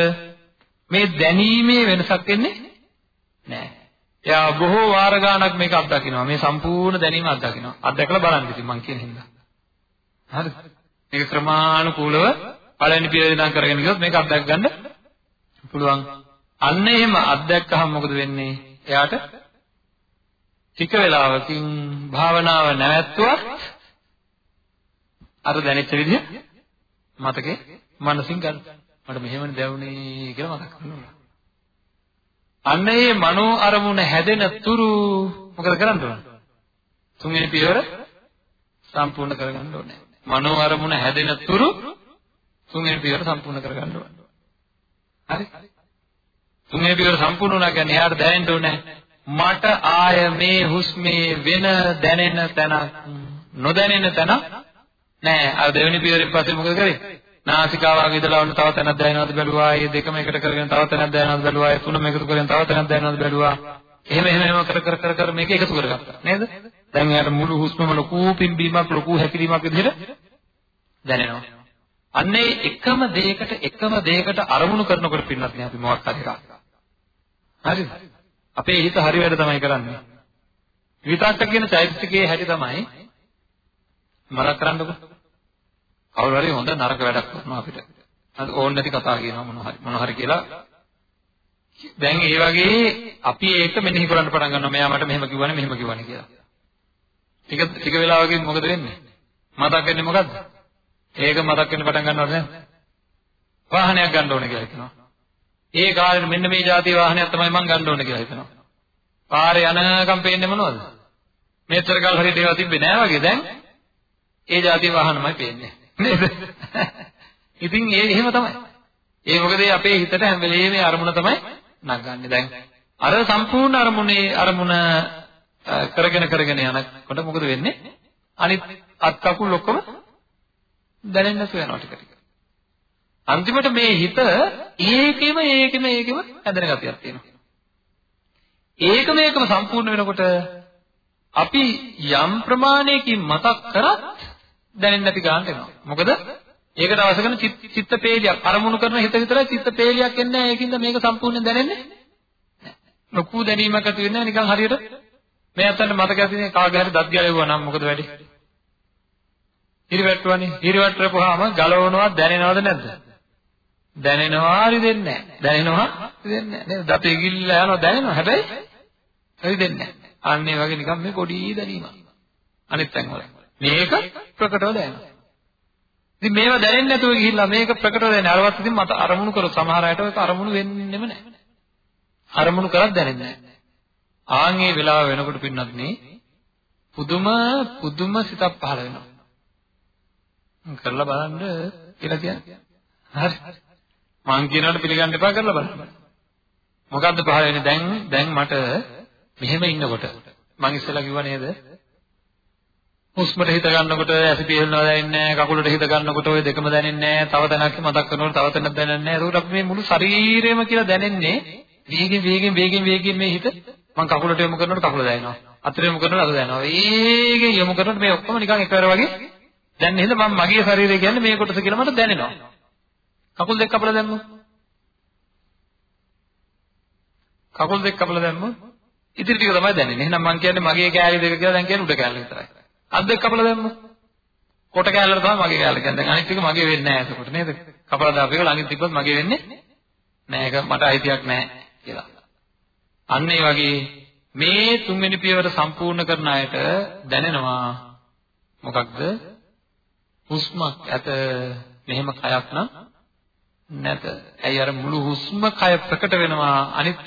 මේ දැනීමේ වෙනසක් වෙන්නේ නැහැ. එයා බොහෝ වාර ගාණක් මේක අත්දකින්නවා. මේ සම්පූර්ණ දැනීම අත්දකින්නවා. අත්දැකලා බලන්න ඉතින් මං කියන හින්දා. හරිද? මේක ක්‍රමානුකූලව පළවෙනි පියවර ඉඳන් කරගෙන ගියොත් මේක අත්දැක ගන්න පුළුවන්. අන්න එහෙම අත්දැක්කහම මොකද වෙන්නේ? එයාට ටික වෙලාවකින් භාවනාව නැවැත්තුවත් අර දැනෙච්ච විදිහ මතකේ මනසින් ගන්න. මට මෙහෙමනේ දැවුනේ කියලා මතක් කරනවා. අන්න ඒ මනෝ අරමුණ හැදෙන තුරු මොකද කරන්න ඕන? තුන්වෙනි පියවර සම්පූර්ණ කරගන්න ඕනේ. මනෝ අරමුණ හැදෙන තුරු තුන්වෙනි පියවර සම්පූර්ණ කරගන්න ඕනේ. හරි? තුන්වෙනි පියවර සම්පූර්ණ වුණා කියන්නේ එයාට දැනෙන්න ඕනේ මට ආය මේ හුස්මේ වෙන දැනෙන තැනක් නොදැනෙන තැනක් නෑ. අර දෙවෙනි පියවරෙන් පස්සේ මොකද කරේ? නාසිකාවගේ ඉඳලා වුණ තව තැනක් දැනෙනවද බැලුවා. ඒ දෙකම එකට කරගෙන තව තැනක් දැනෙනවද බැලුවා. ඒ තුනම එකතු කරගෙන තව තැනක් දැනෙනවද බැලුවා. එහෙම එහෙම එහෙම කර කර කර කර මේක එකතු කරගත්තා නේද? දැන් එයාට මුළු හුස්මම ලොකු පිම්බීමක් ලොකු හැකිලීමක් විදිහට දැනෙනවා. අන්නේ එකම දෙයකට එකම දෙයකට අරමුණු කරනකොට පින්නත් නේ අපි මොකක් හරි එකක්. හරිද? අපේ හිත හරි වැඩ තමයි කරන්නේ. විතක්ක කියන චෛතසිකයේ හැටි තමයි මතක් කරන්නකො. කවුරු හරි හොඳ නරක වැඩක් කරනවා අපිට. හරි ඕන නැති කතා කියනවා මොනවා හරි මොනවා හරි කියලා. දැන් ඒ වගේ අපි ඒක මෙනෙහි කරන්න පටන් ගන්නවා. මෙයා මට මෙහෙම කිව්වනේ මෙහෙම කිව්වනේ කියලා. ටික ටික වෙලාවකින් මොකද වෙන්නේ? මතක් වෙන්නේ මොකද්ද? ඒක මතක් වෙන්න පටන් ගන්නවද නැද්ද? වාහනයක් ගන්න ඕනේ කියලා හිතනවා. ඒ කාලේ මෙන්න මේ જાතිය වාහනයක් තමයි මම ගන්න ඕනේ කියලා හිතනවා. පාරේ යනකම් පේන්නේ මොනවද? මේතර කාල හරියට ඒවා තිබ්බේ නෑ වගේ දැන් ඒ જાතිය වාහනමයි පේන්නේ. නේද? ඉතින් ඒ එහෙම තමයි. ඒ මොකද අපේ හිතට හැම වෙලේම අරමුණ තමයි නගන්නේ. දැන් අර සම්පූර්ණ අරමුණේ අරමුණ කරගෙන කරගෙන යනකොට මොකද වෙන්නේ? අනිත් අත් කකුල් ඔක්කොම දැනෙන්නේ නැතුව යනවා ටික ටික. අන්තිමට මේ හිත ඒකෙම ඒකෙම ඒකෙම හැදෙන ගතියක් තියෙනවා. ඒක මේකම සම්පූර්ණ වෙනකොට අපි යම් ප්‍රමාණයකින් මතක් කරත් දැනෙන්නේ නැති ගන්නට එනවා. මොකද ඒකට අවශ්‍ය කරන චිත්ත පේලියක් අරමුණු කරන හිත විතරයි චිත්ත පේලියක් එන්නේ නැහැ. ඒකින්ද මේක සම්පූර්ණයෙන් දැනෙන්නේ නැහැ. ලොකු දැනීමක් ඇති වෙන්නේ නිකන් හරියට මේ අතට මතක ඇති නේ කාගේ හරි දත් ගැලෙවුවා නම් මොකද වෙන්නේ? හිරිවැට්ටුවනේ. හිරිවැට්ටුවාම ගලවනවා දැනෙනවද නැද්ද? දැනෙනවා හරි දෙන්නේ නැහැ. දැනෙනවා දෙන්නේ නැහැ. නේද? දත ඉගිල්ලා යනවා දැනෙනවා. හැබැයි හරි දෙන්නේ නැහැ. අන්න ඒ වගේ නිකන් මේ පොඩි දැනීමක්. අනිත් තැන් වල. මේක ප්‍රකටව දැනෙනවා. ඉතින් මේවා දැනෙන්නේ නැතුව ගිහිල්ලා මේක ප්‍රකටව දැනෙන අරවත් ඉතින් මට අරමුණු කරොත් සමහර අයට ඒක අරමුණු වෙන්නෙම නැහැ. අරමුණු කරත් දැනෙන්නේ නැහැ. ආන් මේ වෙලාව වෙනකොට පින්නත් නේ පුදුම පුදුම සිතක් පහළ වෙනවා. කරලා බලන්න කියලා කියන්නේ. හරි. මං කියනකට පිළිගන්න එපා කරලා බලන්න. මොකද්ද පහළ වෙන්නේ දැන් දැන් මට මෙහෙම ඉන්නකොට මං ඉස්සෙල්ලා කිව්වා නේද? හුස්මට හිත ගන්නකොට ඇසි පියනවා දැනෙන්නේ නැහැ, කකුලට හිත ගන්නකොට ওই දෙකම දැනෙන්නේ නැහැ, තව තැනක් මතක් කරනකොට තව තැනක් දැනෙන්නේ නැහැ. ඒකට අපි මේ මුළු ශරීරෙම කියලා දැනෙන්නේ වේගෙන් වේගෙන් වේගෙන් වේගෙන් මේ හිත මං කකුලට යොමු කරනකොට කකුල දැනෙනවා. අතට යොමු කරනකොට අත දැනෙනවා. වේගෙන් යොමු කරනකොට මේ ඔක්කොම නිකන් එකවර වගේ දැන් නේද මම මගේ ශරීරය කියන්නේ මේ කොටස කියලා මට දැනෙනවා. කකුල් දෙක කපලා දැම්මොත්. කකුල් දෙක කපලා දැම්මොත් ඉතිරි ටික තමයි දැනෙන්නේ. එහෙනම් මම කියන්නේ මගේ කෑලි දෙක කියලා දැන් කියන්නේ උඩ කෑල්ල විතරයි. අත් දෙක කපලා දැම්මොත් කොට කෑල්ලට තමයි මගේ කෑල්ල කියන්නේ. දැන් අනිත් ටික මගේ වෙන්නේ නැහැ එතකොට නේද? කපලා දාපු එක ළඟින් තිබ්බොත් මගේ වෙන්නේ නැහැ. ඒක මට අයිතියක් නැහැ කියලා. අන්න ඒ වගේ මේ තුන්වෙනි පියවර සම්පූර්ණ කරන අයට දැනෙනවා මොකක්ද හුස්මක් ඇත මෙහෙම කයක් නම් නැත. ඇයි අර මුළු හුස්ම කය ප්‍රකට වෙනවා අනිත්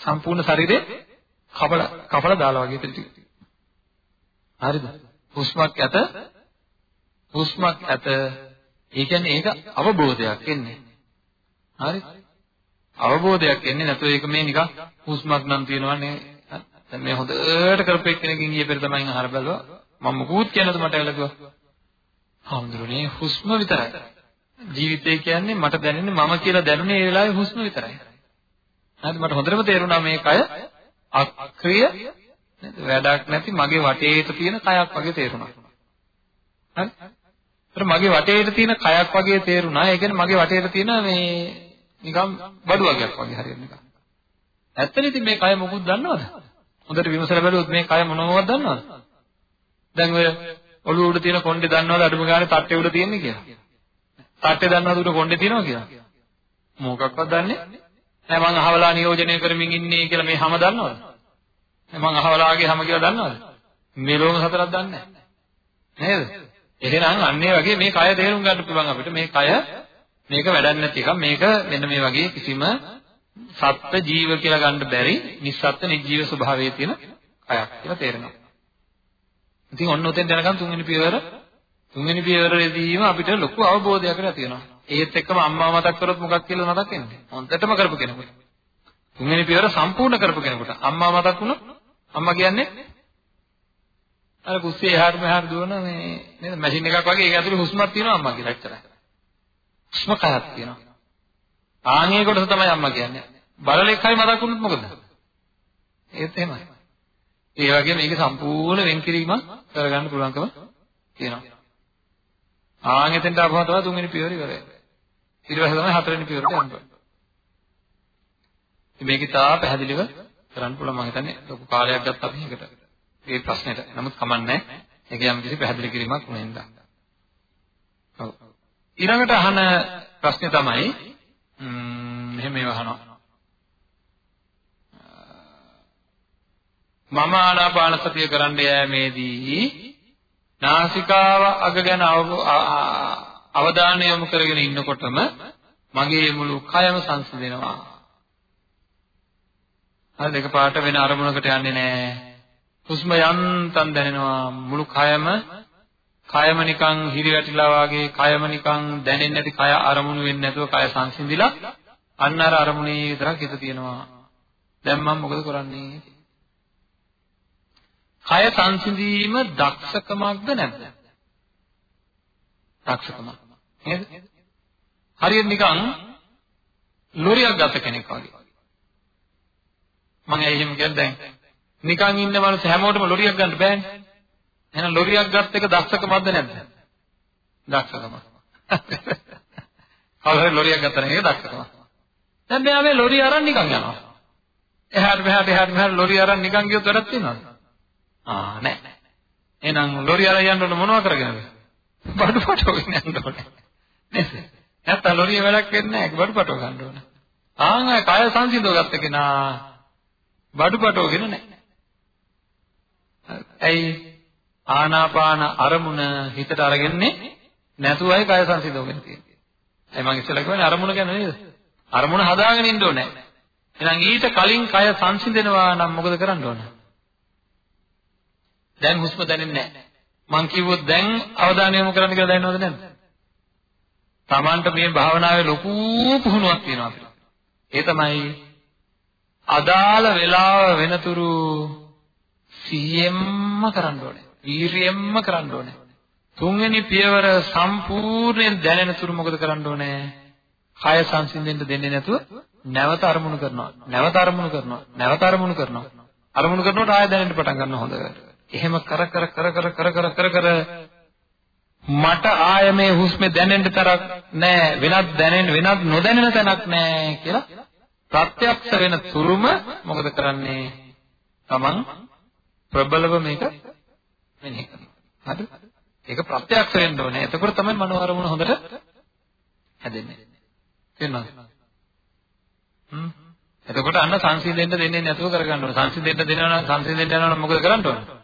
සම්පූර්ණ ශරීරේ කපල කපල දාලා වගේ පිළිටි. හරිද? හුස්මක් ඇත හුස්මක් ඇත ඒ කියන්නේ ඒක අවබෝධයක් එන්නේ. හරි? අවබෝධයක් එන්නේ නැතුව ඒක මේ නිකන් හුස්මක් නම් තියෙනවනේ. දැන් මේ හොඳට කරපෙක් කෙනකින් ගියේ පෙර තමයි අහර බැලුවා. මම මුකුත් කියනද මට ඇවිල්ලා කිව්වා. හාමුදුරනේ හුස්ම විතරයි. ජීවිතය කියන්නේ මට දැනෙන්නේ මම කියලා දැනුනේ ඒ වෙලාවේ හුස්ම විතරයි. හරිද මට හොඳටම තේරුණා මේ කය අක්‍රිය නේද වැඩක් නැති මගේ වටේට තියෙන කයක් වගේ තේරුණා. හරි? ඒත් මගේ වටේට තියෙන කයක් වගේ තේරුණා. ඒ කියන්නේ මගේ වටේට තියෙන මේ නිකම් බඩු වගේක් වගේ හරියට නිකන්. ඇත්තනේ ඉතින් මේ කය මොකුත් දන්නවද? හොඳට විමසලා බැලුවොත් මේ කය මොනවද දන්නවද? දැන් ඔය ඔළුව උඩ තියෙන කොණ්ඩේ දන්නවද අඩුම ගානේ තට්ටේ උඩ තියෙන්නේ කියලා? තට්ටේ දන්නවද උඩ කොණ්ඩේ තියෙනවා කියලා? මොකක්වත් දන්නේ නැහැ. මං අහවලා නියෝජනය කරමින් ඉන්නේ කියලා මේ හැම දන්නවද? මං අහවලාගේ හැම කියලා දන්නවද? මේ ලෝක සතරක් දන්නේ නේද? එහෙනම් අන්නේ වගේ මේ කය තේරුම් ගන්න පුළුවන් අපිට මේ කය මේක වැඩක් නැති එකක් මේක මෙන්න මේ වගේ කිසිම සත්ත්ව ජීව කියලා ගන්න බැරි නිස්සත්ත්ව නිජීව ස්වභාවයේ තියෙන කයක් කියලා තේරෙනවා. ඉතින් ඔන්න ඔතෙන් දැනගන්න තුන්වෙනි පියවර තුන්වෙනි පියවරේදීම අපිට ලොකු අවබෝධයකට ඇති වෙනවා. ඒත් එක්කම අම්මා මතක් කරොත් මොකක් කියලා මතක් වෙන්නේ? හොඳටම කරපු කෙනෙකුට. තුන්වෙනි පියවර සම්පූර්ණ කරපු කෙනෙකුට අම්මා මතක් වුණොත් අම්මා කියන්නේ අර කුස්සිය එහාට මෙහාට දුවන මේ නේද මැෂින් එකක් වගේ ඒක ඇතුලේ හුස්මක් තියෙනවා අම්මා කියලා එච්චරයි. හුස්ම කයක් තියෙනවා. ආන්ගේ කොටස තමයි අම්මා කියන්නේ. බලලෙක් හරි මතක් වුණොත් මොකද? ඒත් එහෙමයි. ඒ වගේ මේක සම්පූර්ණ වෙන්කිරීමක් කරගන්න පුළුවන්කම තියෙනවා. ආන් එතෙන්ට ආවම තමයි තුන්වෙනි පියවර ඉවරයි. ඊට පස්සේ තමයි හතරවෙනි පියවරට යන්නේ. මේක තා පැහැදිලිව කරන්න පුළුවන් මම හිතන්නේ ලොකු කාලයක් ගත්තා අපි ඒකට. මේ ප්‍රශ්නෙට. නමුත් කමන්නේ ඒක යම් කිසි පැහැදිලි කිරීමක් නෙන්ද. ඔව්. ඊළඟට අහන ප්‍රශ්නේ තමයි මෙහෙම මේව අහනවා. මම ආනාපාන සතිය කරන්න යෑමේදී නාසිකාව අග ගැන අවධානය යොමු කරගෙන ඉන්නකොටම මගේ මුළු කයම සංසිඳෙනවා. හරි දෙක පාට වෙන අරමුණකට යන්නේ නැහැ. හුස්ම යන්තම් දැනෙනවා මුළු කයම කයම නිකන් හිරි වැටිලා වගේ කයම නිකන් දැනෙන්නේ නැති කය අරමුණු වෙන්නේ නැතුව කය සංසිඳිලා අන්න අර අරමුණේ විතරක් හිත තියෙනවා. දැන් මම මොකද කරන්නේ? කය සංසිඳීම දක්ෂකමක්ද නැද්ද? දක්ෂකමක්. නේද? හරියට නිකන් ලොරියක් ගත්ත කෙනෙක් වගේ. මම ඇයි එහෙම කියන්නේ දැන් නිකන් ඉන්න මනුස්ස හැමෝටම ලොරියක් ගන්න බෑනේ. එහෙනම් ලොරියක් ගත්ත එක දක්ෂකමක්ද නැද්ද? දක්ෂකම. කවුරු ලොරියක් ගත්තා නම් ඒක දක්ෂකම. දැන් මෙයා මේ ලොරිය අරන් නිකන් යනවා. එහාට මෙහාට එහාට මෙහාට ලොරිය අරන් නිකන් ගියොත් වැඩක් තියෙනවද? ආ නෑ. එහෙනම් ලොරිය අරන් යන්න ඕන මොනව කරගෙනද? බඩු පටවගෙන යන්න ඕනේ. නේද? නැත්තම් ලොරිය වැඩක් වෙන්නේ නැහැ. බඩු පටව ගන්න ඕන. ආන් අය කය සංසිඳව ගත්ත කෙනා බඩු පටවගෙන නැහැ. ඇයි ආනාපාන අරමුණ හිතට අරගෙන්නේ නැතුවයි කය සංසිඳවගෙන තියෙන්නේ. ඒ මම ඉස්සෙල්ලා කියන්නේ අරමුණ ගැන නේද? අරමුණ හදාගෙන ඉන්න ඕනේ. එහෙනම් ඊට කලින් කය සංසිඳෙනවා නම් මොකද කරන්න ඕන? දැන් හුස්ම දැනෙන්නේ නැහැ. මං කිව්වොත් දැන් අවධානය යොමු කරන්න කියලා දැනනවද නැද්ද? Tamanට මේ භාවනාවේ ලොකු පුහුණුවක් තියෙනවා අපිට. ඒ තමයි අදාළ වේලාව වෙනතුරු සිහියෙන්ම කරන්න ඕනේ. වීරියෙන්ම කරන්න ඕනේ. තුන්වෙනි පියවර සම්පූර්ණයෙන් දැනෙන තුරු මොකද කරන්න ඕනේ? කය සංසිඳෙන්න දෙන්නේ නැතුව නැවත අරමුණු කරනවා. නැවත අරමුණු කරනවා. නැවත අරමුණු කරනවා. අරමුණු කරනකොට ආය දැනෙන්න පටන් ගන්නවා හොඳට. එහෙම කර කර කර කර කර කර කර කර මට ආය මේ හුස්මේ දැනෙන්න තරක් නෑ වෙනත් දැනෙන්න වෙනත් නොදැනෙන තැනක් නෑ කියලා ප්‍රත්‍යක්ෂ වෙන තුරුම මොකද කරන්නේ? Taman ප්‍රබලව මේක මෙනෙහි කරනවා. හරිද? ඒක ප්‍රත්‍යක්ෂ වෙන්න ඕනේ. එතකොට තමයි මනෝ අරමුණ හොඳට හැදෙන්නේ. තේරුණාද? හ්ම්. එතකොට අන්න සංසිඳෙන්න දෙන්නේ නැතුව කරගන්න ඕනේ. සංසිඳෙන්න දෙනවා නම් සංසිඳෙන්න යනවා නම් මොකද කරන්න ඕනේ?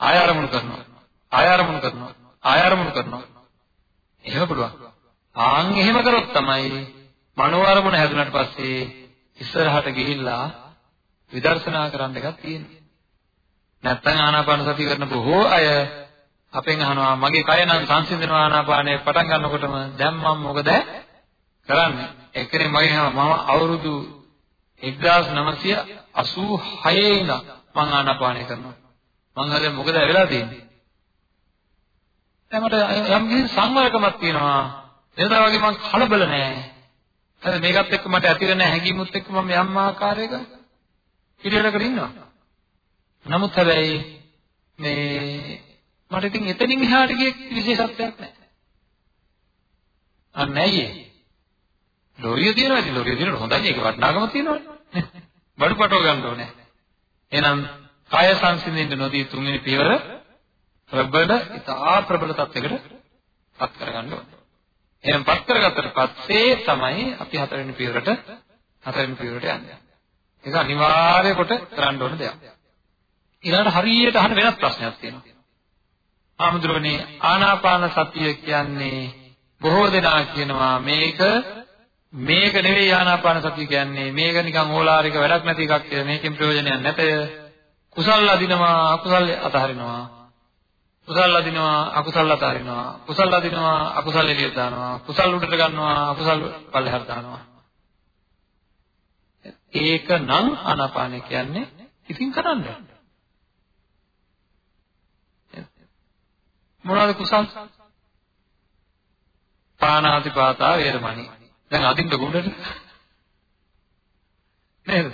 ආය ආරමුණු කරනවා. ආය ආරමුණු කරනවා. ආය ආරමුණු කරනවා. එහෙම පුළුවන්. ආන් එහෙම කරොත් තමයි මනෝ අරමුණ හැදුනට පස්සේ ඉස්සරහට ගිහිල්ලා විදර්ශනා කරන්න එකක් තියෙන්නේ. නැත්තම් ආනාපාන සතිය කරන බොහෝ අය අපෙන් අහනවා මගේ කය නම් සංසිඳනවා ආනාපානය පටන් ගන්නකොටම දැන් මම මොකද කරන්නේ? එක්කෙනෙක් මගේ මම අවුරුදු 1986 ඉඳන් මම ආනාපානය කරනවා. මං හරිය මොකද වෙලා තියෙන්නේ? දැන් මට යම් කිසි සංවරකමක් තියෙනවා. එතන වගේ මං කලබල නෑ. හරි මේකත් එක්ක මට ඇති වෙන හැඟීමුත් එක්ක මම යම් ආකාරයක පිළිවෙලකට ඉන්නවා. නමුත් හැබැයි මේ මට ඉතින් එතනින් එහාට ගිය විශේෂත්වයක් නැහැ. අන්න ඇයි ඒ? ලෝරිය තියෙනවා ඉතින් ලෝරිය තියෙනකොට හොඳයි ඒක වටිනාකම තියෙනවනේ. බඩුපටව ගන්න ඕනේ. එහෙනම් කය සංසිඳෙන්න නොදී තුන්වෙනි පියවර ප්‍රබල ඉතා ප්‍රබල තත්යකට පත් කරගන්න ඕනේ. එහෙනම් පත් කරගත්තට පස්සේ තමයි අපි හතරවෙනි පියවරට හතරවෙනි පියවරට යන්නේ. ඒක අනිවාර්ය කොට කරන්න ඕන දෙයක්. ඊළඟට හරියට අහන වෙනත් ප්‍රශ්නයක් තියෙනවා. ආමුද්‍රවනේ ආනාපාන සතිය කියන්නේ බොහෝ දෙනා කියනවා මේක මේක නෙවෙයි ආනාපාන සතිය කියන්නේ මේක නිකන් ඕලාරික වැඩක් නැති එකක් කියලා මේකෙන් ප්‍රයෝජනයක් නැතය කුසල් අදිනවා අකුසල් අතහරිනවා කුසල් අදිනවා අකුසල් අතහරිනවා කුසල් අදිනවා අකුසල් එළියට දානවා කුසල් උඩට ගන්නවා අකුසල් පල්ලෙහාට දානවා ඒක නම් ආනාපාන කියන්නේ ඉතින් කරන්න මොනවද කුසල්? පාණාතිපාතා වේරමණී. දැන් අදින්න ගුණට නේද?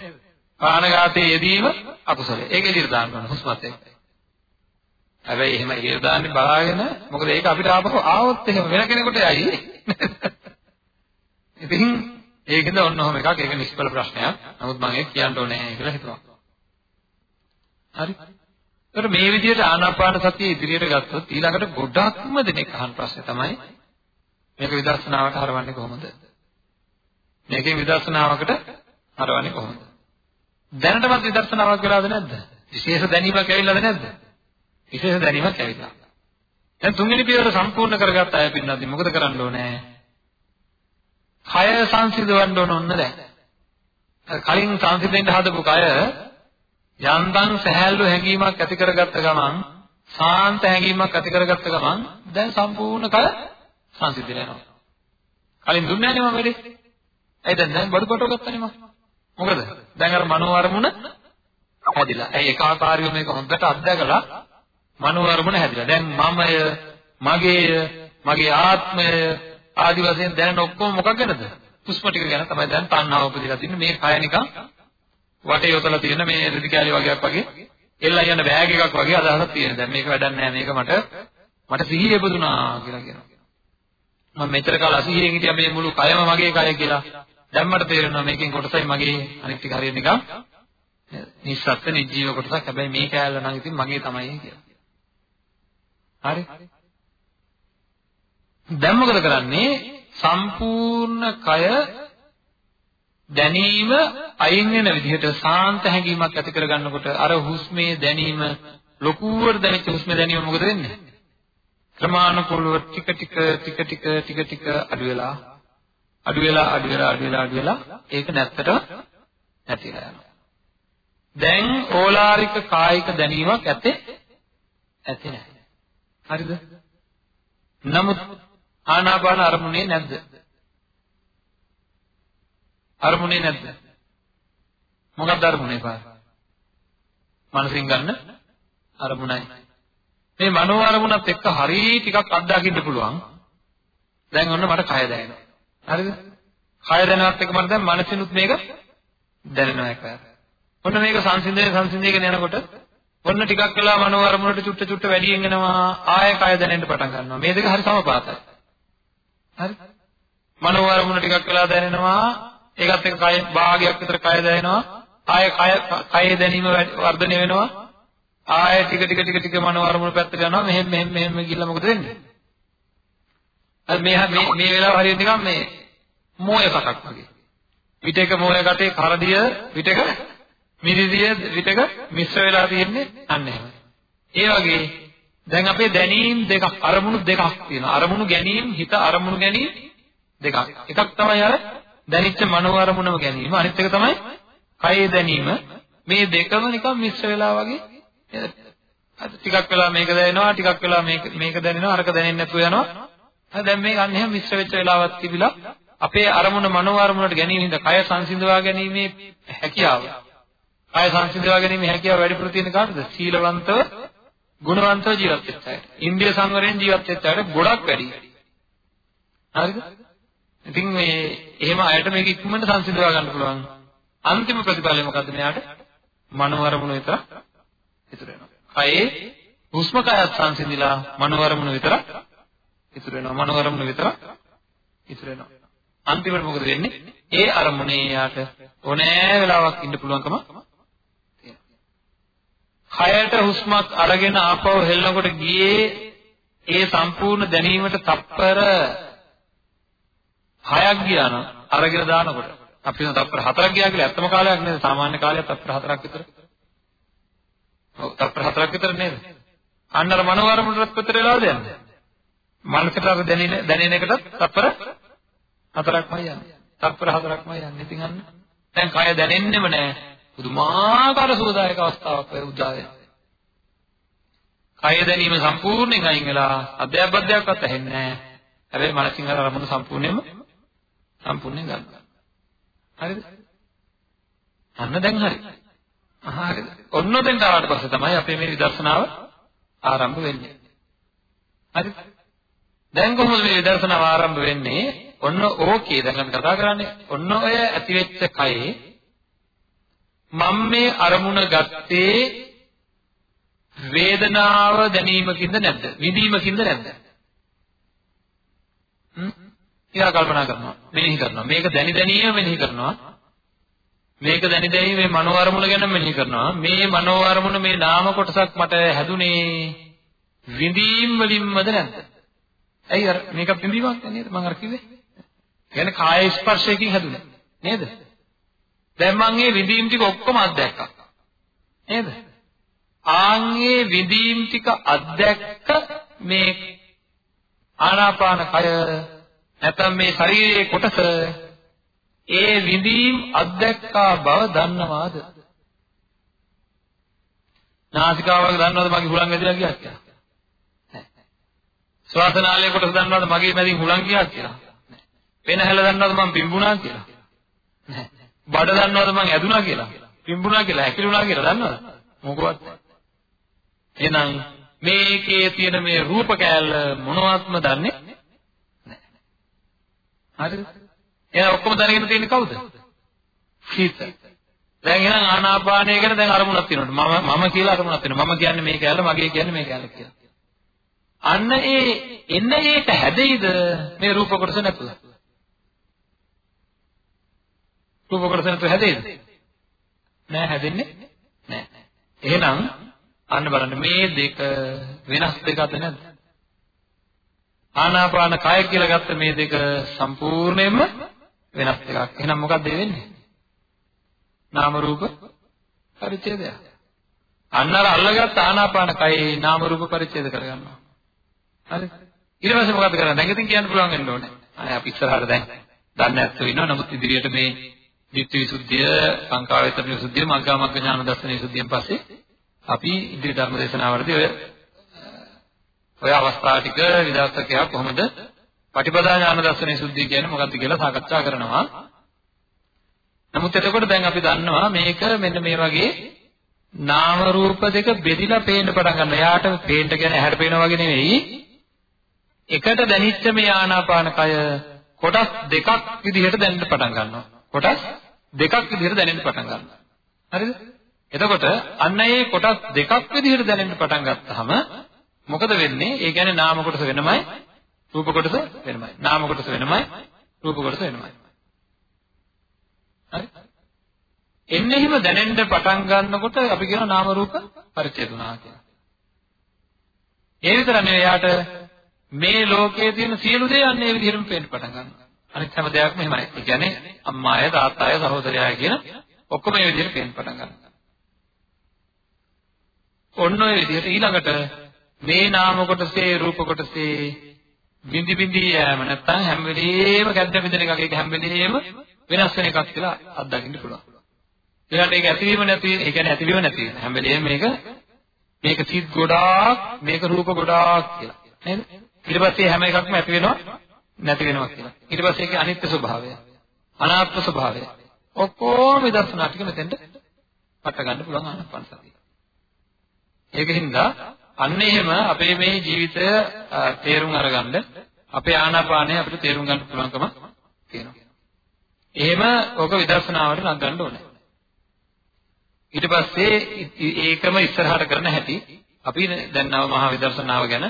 ප්‍රාණඝාතයේ යෙදීම අකුසලයි. ඒක එළියට දාන්න ඕන හුස්මත් එක්ක. හැබැයි එහෙම එළියට දාන්නේ බලාගෙන මොකද ඒක අපිට ආපහු ආවොත් එහෙම වෙන කෙනෙකුට යයි. ඉතින් ඒකෙන්ද ඔන්න ඔහොම එකක් ඒක නිෂ්පල ප්‍රශ්නයක්. නමුත් මම ඒක කියන්න ඕනේ කියලා හිතුවා. හරි. ඒතර මේ විදිහට ආනාපාන සතිය ඉදිරියට ගත්තොත් ඊළඟට ගොඩක්ම දෙනෙක් අහන ප්‍රශ්නේ තමයි මේක විදර්ශනාවට හරවන්නේ කොහොමද? මේකේ විදර්ශනාවකට හරවන්නේ කොහොමද? දැනටමත් විදර්ශනාවක් වෙලාද නැද්ද? විශේෂ දැනීමක් ඇවිල්ලාද නැද්ද? විශේෂ දැනීමක් ඇවිල්ලා. දැන් තුන්වෙනි පියවර සම්පූර්ණ කරගත්ත අය පින්නත් මොකද කරන්න ඕනේ? කය සංසිඳවන්න ඕන ඔන්න දැන්. කලින් සංසිඳෙන්න හදපු කය යන්තම් සහැල්ලු හැඟීමක් ඇති කරගත්ත ගමන් සාන්ත හැඟීමක් ඇති කරගත්ත ගමන් දැන් සම්පූර්ණ කය සංසිඳ වෙනවා. කලින් දුන්නේ නැහැ මම වැඩේ. ඇයි දැන් දැන් බඩු කොට ගත්තනේ මම. මොකද? දැන් අර මනෝ අරමුණ හැදිලා. ඇයි ඒකාකාරීව මේක හොඳට අත්දැකලා මනෝ අරමුණ හැදිලා. දැන් මමය, මගේය, මගේ ආත්මය ආදි වශයෙන් දැනෙන ඔක්කොම මොකක් ගැනද? පුෂ්ප ටික ගැන තමයි දැන් තණ්හාව උපදිලා තින්නේ. මේ කය නිකන් වටේ යොතලා තියෙන මේ රෙදි කැලි වගේක් වගේ එල්ලා යන බෑග් එකක් වගේ අදහසක් තියෙන. දැන් මේක වැඩක් නෑ මේක මට මට සිහිය ඉපදුනා කියලා කියනවා. මම මෙතර කාල අසිහියෙන් හිටියා මේ මුළු කයම මගේ කය කියලා. දැන් මට තේරෙනවා මේකෙන් කොටසයි මගේ අනිත් ටික හරියට නිකන් නිස්සත්ත්ව නිජීව කොටසක්. හැබැයි මේ කෑල්ල නම් ඉතින් මගේ තමයි කියලා. හරි? දැන් මොකද කරන්නේ? සම්පූර්ණ කය දැනීම අයින් වෙන විදිහට සාන්ත හැඟීමක් ඇති කරගන්නකොට අර හුස්මේ දැනීම ලොකුවට දැනෙච්ච හුස්මේ දැනීම මොකද වෙන්නේ? ක්‍රමානුකූලව ටික ටික ටික ටික ටික ටික අඩු වෙලා අඩු වෙලා අඩු වෙලා අඩු වෙලා අඩු වෙලා ඒක නැත්තටම නැතිලා යනවා. දැන් ඕලාරික කායික දැනීමක් ඇත්තේ ඇත්තේ නැහැ. හරිද? නමුත් ආනාපාන අරමුණේ නැද්ද? අරමුණේ නැද්ද? මොකක්ද අරමුණේ පාර? මනසින් ගන්න අරමුණයි. මේ මනෝ අරමුණත් එක්ක හරි ටිකක් අත්දකින්න පුළුවන්. දැන් ඔන්න මට කය දැනෙනවා. හරිද? කය දැනවත් එක මට දැන් මනසිනුත් මේක දැනෙනවා එක. ඔන්න මේක සංසිඳේ සංසිඳේගෙන යනකොට ඔන්න ටිකක් වෙලා මනෝ අරමුණට චුට්ට චුට්ට වැඩියෙන් එනවා. ආය කය දැනෙන්න පටන් ගන්නවා. මේ දෙක හරි සමපාතයි. හරි? මනෝ අරමුණ ටිකක් වෙලා දැනෙනවා. ඒකත් එක්ක කය භාගයක් විතර කය දැනෙනවා. ආය කය කයේ දැනීම වර්ධනය වෙනවා. ආය ටික ටික ටික ටික මනෝ අරමුණ පැත්තට යනවා මෙහෙම මෙහෙම මෙහෙම ගිහලා මොකද වෙන්නේ? අර මේ මේ මේ වෙලාව හරියට නිකන් මේ මෝය කටක් වගේ. විටක මෝය කටේ කරදිය විටක මිරිදිය විටක මිශ්‍ර වෙලා තියෙන්නේ අන්න. එහෙම ඒ වගේ දැන් අපේ දැනීම් දෙකක් අරමුණු දෙකක් තියෙනවා. අරමුණු ගැනීම හිත අරමුණු ගැනීම දෙකක්. එකක් තමයි අර දැනිච්ච මනෝ අරමුණම ගැනීම. අනිත් එක තමයි කයේ දැනීම. මේ දෙකම නිකන් මිශ්‍ර වෙලා වගේ. ටිකක් වෙලා මේක දැනෙනවා ටිකක් වෙලා මේක මේක දැනෙනවා අරක දැනෙන්නේ නැතුව යනවා. හරි දැන් මේක අන්න එහෙම මිශ්‍ර වෙච්ච වෙලාවක් තිබිලා අපේ අරමුණ මනෝ අරමුණට ගැනීම හින්දා කය සංසිඳවා ගැනීමේ හැකියාව. කය සංසිඳවා ගැනීමේ හැකියාව වැඩිපුර තියෙන කාටද සීලවන්තව ගුණවන්තව ජීවත් වෙච්ච අයට ඉන්ද්‍රිය සංවරයෙන් ජීවත් වෙච්ච අයට ගොඩක් වැඩි හරිද ඉතින් මේ එහෙම අයට මේක ඉක්මනට සංසිඳවා ගන්න පුළුවන්. අන්තිම ප්‍රතිඵලය මොකද්ද මෙයාට? මනෝවරමුණ විතර ඉතුරු වෙනවා. කයේ හුස්ම කයත් සංසිඳිලා මනෝවරමුණ විතර ඉතුරු වෙනවා. මනෝවරමුණ විතර ඉතුරු වෙනවා. අන්තිමට මොකද වෙන්නේ? ඒ අරමුණේ යාට ඕනෑ වෙලාවක් ඉන්න පුළුවන්කම කයට හුස්මක් අරගෙන ආපහු හෙල්ලනකොට ගියේ ඒ සම්පූර්ණ දැනීමට තප්පර හයක් ගියා නම් අරගෙන දානකොට. අපි හිතන තත්පර හතරක් ගියා කියලා ඇත්තම කාලයක් නේද සාමාන්‍ය කාලයක් තත්පර හතරක් විතර. ඔව් තත්පර හතරක් විතර නේද? අන්න අර මනෝවරමුණට විතර වෙලාවද යන්නේ? මනසට අර දැනෙන දැනෙන එකටත් තත්පර හතරක්මයි යන්නේ. තත්පර හතරක්මයි යන්නේ. ඉතින් අන්න දැන් කය දැනෙන්නෙම නෑ. පුදුමාකාර සුවදායක අවස්ථාවක් වෙයි උදා වෙනවා කය දැනීම සම්පූර්ණයෙන් අයින් වෙලා අධ්‍යාපද්‍යයක්වත් ඇහෙන්නේ නැහැ හැබැයි මනසින් අර අරමුණ සම්පූර්ණයෙන්ම සම්පූර්ණයෙන් ගන්නවා. හරිද? අන්න දැන් හරි. හරිද? ඔන්න දැන් ආවට පස්සේ තමයි අපේ මේ විදර්ශනාව ආරම්භ වෙන්නේ. හරිද? දැන් කොහොමද මේ විදර්ශනාව ආරම්භ වෙන්නේ? ඔන්න ඕකේ දැන් අපි කතා කරන්නේ ඔන්න ඔය ඇතිවෙච්ච කයේ මම මේ අරමුණ ගත්තේ වේදනාව දැනීමකින්ද නැද්ද? විඳීමකින්ද නැද්ද? හ්ම්? ඊළඟ කල්පනා කරනවා. මෙනෙහි කරනවා. මේක දැනි දැනීම මෙනෙහි කරනවා. මේක දැනි දැනි මේ මනෝ අරමුණ ගැන මෙනෙහි කරනවා. මේ මනෝ අරමුණ මේ නාම කොටසක් මට හැදුනේ විඳීම් වලින්මද නැද්ද? ඇයි අර මේක විඳීමක් නේද මම අර කිව්වේ? කියන්නේ කාය ස්පර්ශයකින් හැදුනේ නේද? දැන් මම මේ විඳීම් ටික ඔක්කොම අත්දැක්කා. නේද? ආන්ගේ විඳීම් ටික අත්දැක්ක මේ ආනාපාන කය නැත්නම් මේ ශරීරයේ කොටස ඒ විඳීම් අත්දැක්කා බව දන්නවාද? නාසිකාවක දන්නවද මගේ හුලං වැදිලා ගියා කියලා? නැහැ. ශ්වාසනාලයේ කොටස දන්නවද මගේ මැදින් හුලං ගියා කියලා? නැහැ. පෙනහැල දන්නවද මම පිම්බුණා කියලා? නැහැ. බඩ දන්නවද මම ඇදුනා කියලා? පිම්බුණා කියලා, හැකිලුණා කියලා දන්නවද? මොකවත් එහෙනම් මේකේ තියෙන මේ රූප කෑල්ල මොනවත්ම දන්නේ නැහැ. හරිද? එහෙනම් ඔක්කොම දැනගෙන තියෙන්නේ කවුද? හිත. දැන් එහෙනම් ආනාපානය ගැන දැන් අරමුණක් තියෙනවා. මම මම කියලා අරමුණක් තියෙනවා. මම කියන්නේ මේ කෑල්ල, මගේ කියන්නේ මේ කෑල්ල කියලා. අන්න ඒ එන්න ඒක හැදෙයිද මේ රූප කොටස නැතුව? රූප කොටස නැතුව හැදෙයිද? නෑ හැදෙන්නේ නෑ. එහෙනම් අන්න බලන්න මේ දෙක වෙනස් දෙකක්ද නැද්ද? ආනාපාන කය කියලා ගත්ත මේ දෙක සම්පූර්ණයෙන්ම වෙනස් දෙකක්. එහෙනම් මොකක්ද වෙන්නේ? නාම රූප පරිච්ඡේදය. අන්න අර අල්ලගත්ත ආනාපාන කයේ නාම රූප පරිච්ඡේද කරගන්නවා. හරි? ඊට පස්සේ මොකද කරන්නේ? දැන් ඉතින් කියන්න පුළුවන් වෙන්න ඕනේ. අනේ අපි ඉස්සරහට දැන් දන්නේ නැත්තු ඉන්නවා. නමුත් ඉදිරියට මේ ditthi visuddhiය, සංකාරයතන visuddhiය, මග්ගා මග්ග ඥාන දර්ශන visuddhiයෙන් පස්සේ අපි ඉදිරි ධර්ම දේශනාවලදී ඔය ඔය අවස්ථා ටික විදර්ශකයා කොහොමද පටිපදා ඥාන දර්ශනයේ සුද්ධිය කියන්නේ මොකක්ද කියලා සාකච්ඡා කරනවා. නමුත් එතකොට දැන් අපි දන්නවා මේක මෙන්න මේ වගේ නාම රූප දෙක බෙදිලා පේන්න පටන් ගන්නවා. එයාට පේන්න කියන්නේ ඇහැට පේනවා වගේ නෙවෙයි. එකට දැනිච්ච මේ ආනාපාන කය කොටස් දෙකක් විදිහට දැනෙන්න පටන් ගන්නවා. කොටස් දෙකක් විදිහට දැනෙන්න පටන් ගන්නවා. හරිද? එතකොට අන්න ඒ කොටස් දෙකක් විදිහට දැනෙන්න පටන් ගත්තාම මොකද වෙන්නේ? ඒ කියන්නේ නාම කොටස වෙනමයි, රූප කොටස වෙනමයි. නාම කොටස වෙනමයි, රූප කොටස වෙනමයි. හරි? එන්නේ හිම දැනෙන්න පටන් ගන්නකොට අපි කියනවා නාම රූප පරිච්ඡේදුනා කියලා. ඒ විතර නෙවෙයි යාට මේ ලෝකයේ තියෙන සියලු දේ අන්න ඒ විදිහටම පේන්න පටන් ගන්නවා. අනිත් හැම දෙයක්ම එහෙමයි. ඒ කියන්නේ අම්මාය, තාත්තාය, සහෝදරයාය කියන ඔක්කොම මේ විදිහට පේන්න පටන් ගන්නවා. ඔන්න ඔය විදිහට ඊළඟට මේ නාම කොටසේ රූප කොටසේ බින්දි බින්දි යෑම නැත්තම් හැම වෙලේම ගැද්ද බෙදෙන එකක් ඒක හැම වෙලේම වෙනස් වෙන එකක් කියලා අත්දකින්න පුළුවන්. ඊළඟට ඒක ඇතිවීම නැති ඒ කියන්නේ ඇතිවීම නැති වෙන හැම වෙලේම මේක මේක සිත් ගොඩාක් මේක රූප ගොඩාක් කියලා නේද? ඊට පස්සේ හැම එකක්ම ඇති වෙනවා නැති වෙනවා කියලා. ඊට පස්සේ ඒකේ අනිත්‍ය ස්වභාවය අනාත්ම ස්වභාවය ඔක්කොම විදර්ශනා ටික මෙතෙන්ට පට ගන්න පුළුවන් ආනපන සතිය. ඒකින්ද අන්න එහෙම අපේ මේ ජීවිතය තේරුම් අරගන්න අපේ ආනාපානය අපිට තේරුම් ගන්න පුළුවන්කම තියෙනවා. එහෙම ඕක විදර්ශනාවට නගන්න ඕනේ. ඊට පස්සේ ඒකම ඉස්සරහට කරන හැටි අපි දැන් නව මහා විදර්ශනාව ගැන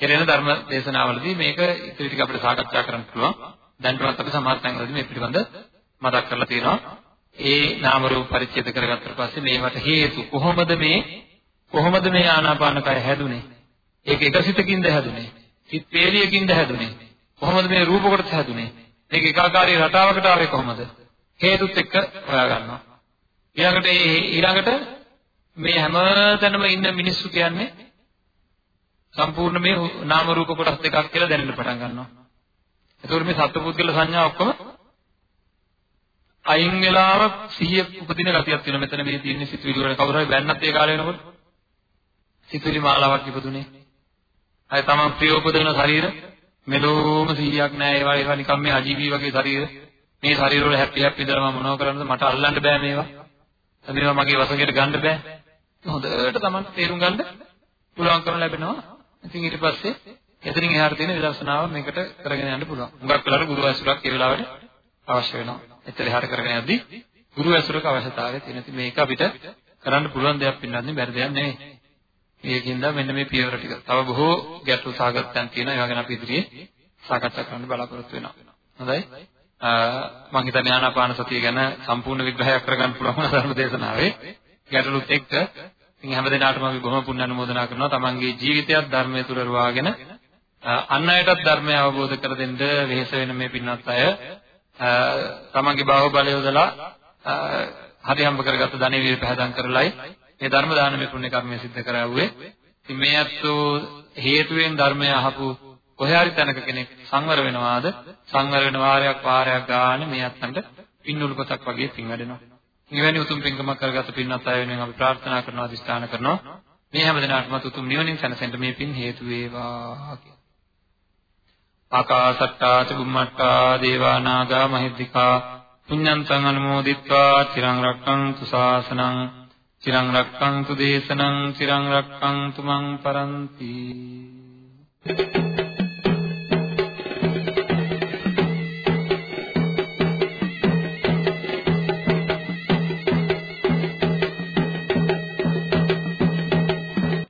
කෙරෙන ධර්ම දේශනාවලදී මේක ඉතිරි ටික අපිට සාකච්ඡා කරන්න පුළුවන්. දැන්ටවත් අපි සමාර්ථයන්වලදී මේ පිළිබඳ මතක් කරලා තියෙනවා. ඒ නාම රූප පරිච්ඡේද කරගත්තට පස්සේ මේවට හේතු කොහොමද මේ කොහොමද මේ ආනාපාන කය හැදුනේ? ඒක එකසිතකින්ද හැදුනේ? සිත් වේලියකින්ද හැදුනේ? කොහොමද මේ රූප කොටස හැදුනේ? මේක ඒකාකාරී රටාවකට ආවේ කොහොමද? හේතුත් එක්ක හොයාගන්නවා. ඊළඟට ඊළඟට මේ හැමතැනම ඉන්න මිනිස්සු කියන්නේ සම්පූර්ණ මේ නාම රූප කොටස් දෙකක් කියලා දැනෙන්න පටන් ගන්නවා. ඒකෝර මේ සත්පුද්ගල සංඥා ඔක්කොම අයින් වෙලාව සිහිය උපදින ගතියක් තියෙනවා. මෙතන මේ තියෙන සිතුවිලි වල කවුරු හරි වැන්නත් ඒ කාලේ වෙනකොට සිතුවිලි මාලාවක් ඉපදුනේ. අය තමන් ප්‍රිය උපදින ශරීර මෙලෝම සිහියක් නැහැ ඒවා ඒවා නිකම් මේ අජීවී වගේ ශරීර. මේ ශරීර වල හැපි හැපි ඉඳලා මම මොනව කරන්නද මට අල්ලන්න බෑ මේවා. මේවා මගේ වසඟයට ගන්න බෑ. හොඳට තමන් තේරුම් ගන්න පුළුවන්කම ලැබෙනවා. ඉතින් ඊට පස්සේ එතනින් එහාට තියෙන විදර්ශනාව මේකට කරගෙන යන්න පුළුවන්. හුඟක් වෙලාවට ගුරු ඇසුරක් ඒ වෙලාවට අවශ්‍ය වෙනවා. එතන එහාට කරගෙන යද්දී ගුරු ඇසුරක අවශ්‍යතාවය තියෙන. ඉතින් මේක අපිට කරන්න පුළුවන් දෙයක් පින්නන්නේ බැරි දෙයක් නෙවෙයි. ඒකින්ද මෙන්න මේ පියවර ටික. තව බොහෝ ගැටලු සාගතයන් තියෙනවා. ඒවා ගැන අපි ඉදිරියේ සාකච්ඡා කරන්න බලාපොරොත්තු වෙනවා. හොඳයි. මම හිතන්නේ ආනාපාන සතිය ගැන සම්පූර්ණ විග්‍රහයක් කරගන්න පුළුවන් ධර්ම දේශනාවේ ගැටලුත් එක්ක ඉතින් හැමදෙනාටම අපි බොහොම පුණ්‍ය අනුමෝදනා කරනවා තමන්ගේ ජීවිතයත් ධර්මයේ තුල රුවාගෙන අන් අයටත් ධර්මය අවබෝධ කර දෙන්න වෙහෙස වෙන මේ පින්වත් අය තමන්ගේ බාහුව බලය යොදලා හරි හම්බ කරගත්ත ධනෙ විර පහදම් කරලයි මේ ධර්ම දානමය පුණ්‍ය කර්මය සිද්ධ කරවුවේ. ඉතින් මේ අත්ෝ හේතුවෙන් ධර්මය අහපු කොහේ හරි තැනක කෙනෙක් සංවර වෙනවාද සංවර වෙන වාරයක් වාරයක් ගන්න මේ අත්තන්ට පින්නුල් පොතක් වගේ පින් වැඩෙනවා. මෙවැනි උතුම් පින්කමක් කරගත පින්වත් අය වෙනුවෙන් අපි ප්‍රාර්ථනා කරනවා අදිස්ථාන කරනවා මේ හැම දිනකටම උතුම් නිවනින් සැනසෙන්න මේ පින් හේතු වේවා කියලා. ආකාසට්ටා චුම්මට්ටා දේවා නාග මහිද්దికා පුඤ්ඤන්තං අනුමෝදිත්වා චිරං රක්ඛන්තු ශාසනං චිරං රක්ඛන්තු දේශනං චිරං රක්ඛන්තු මං පරන්ති Thank you.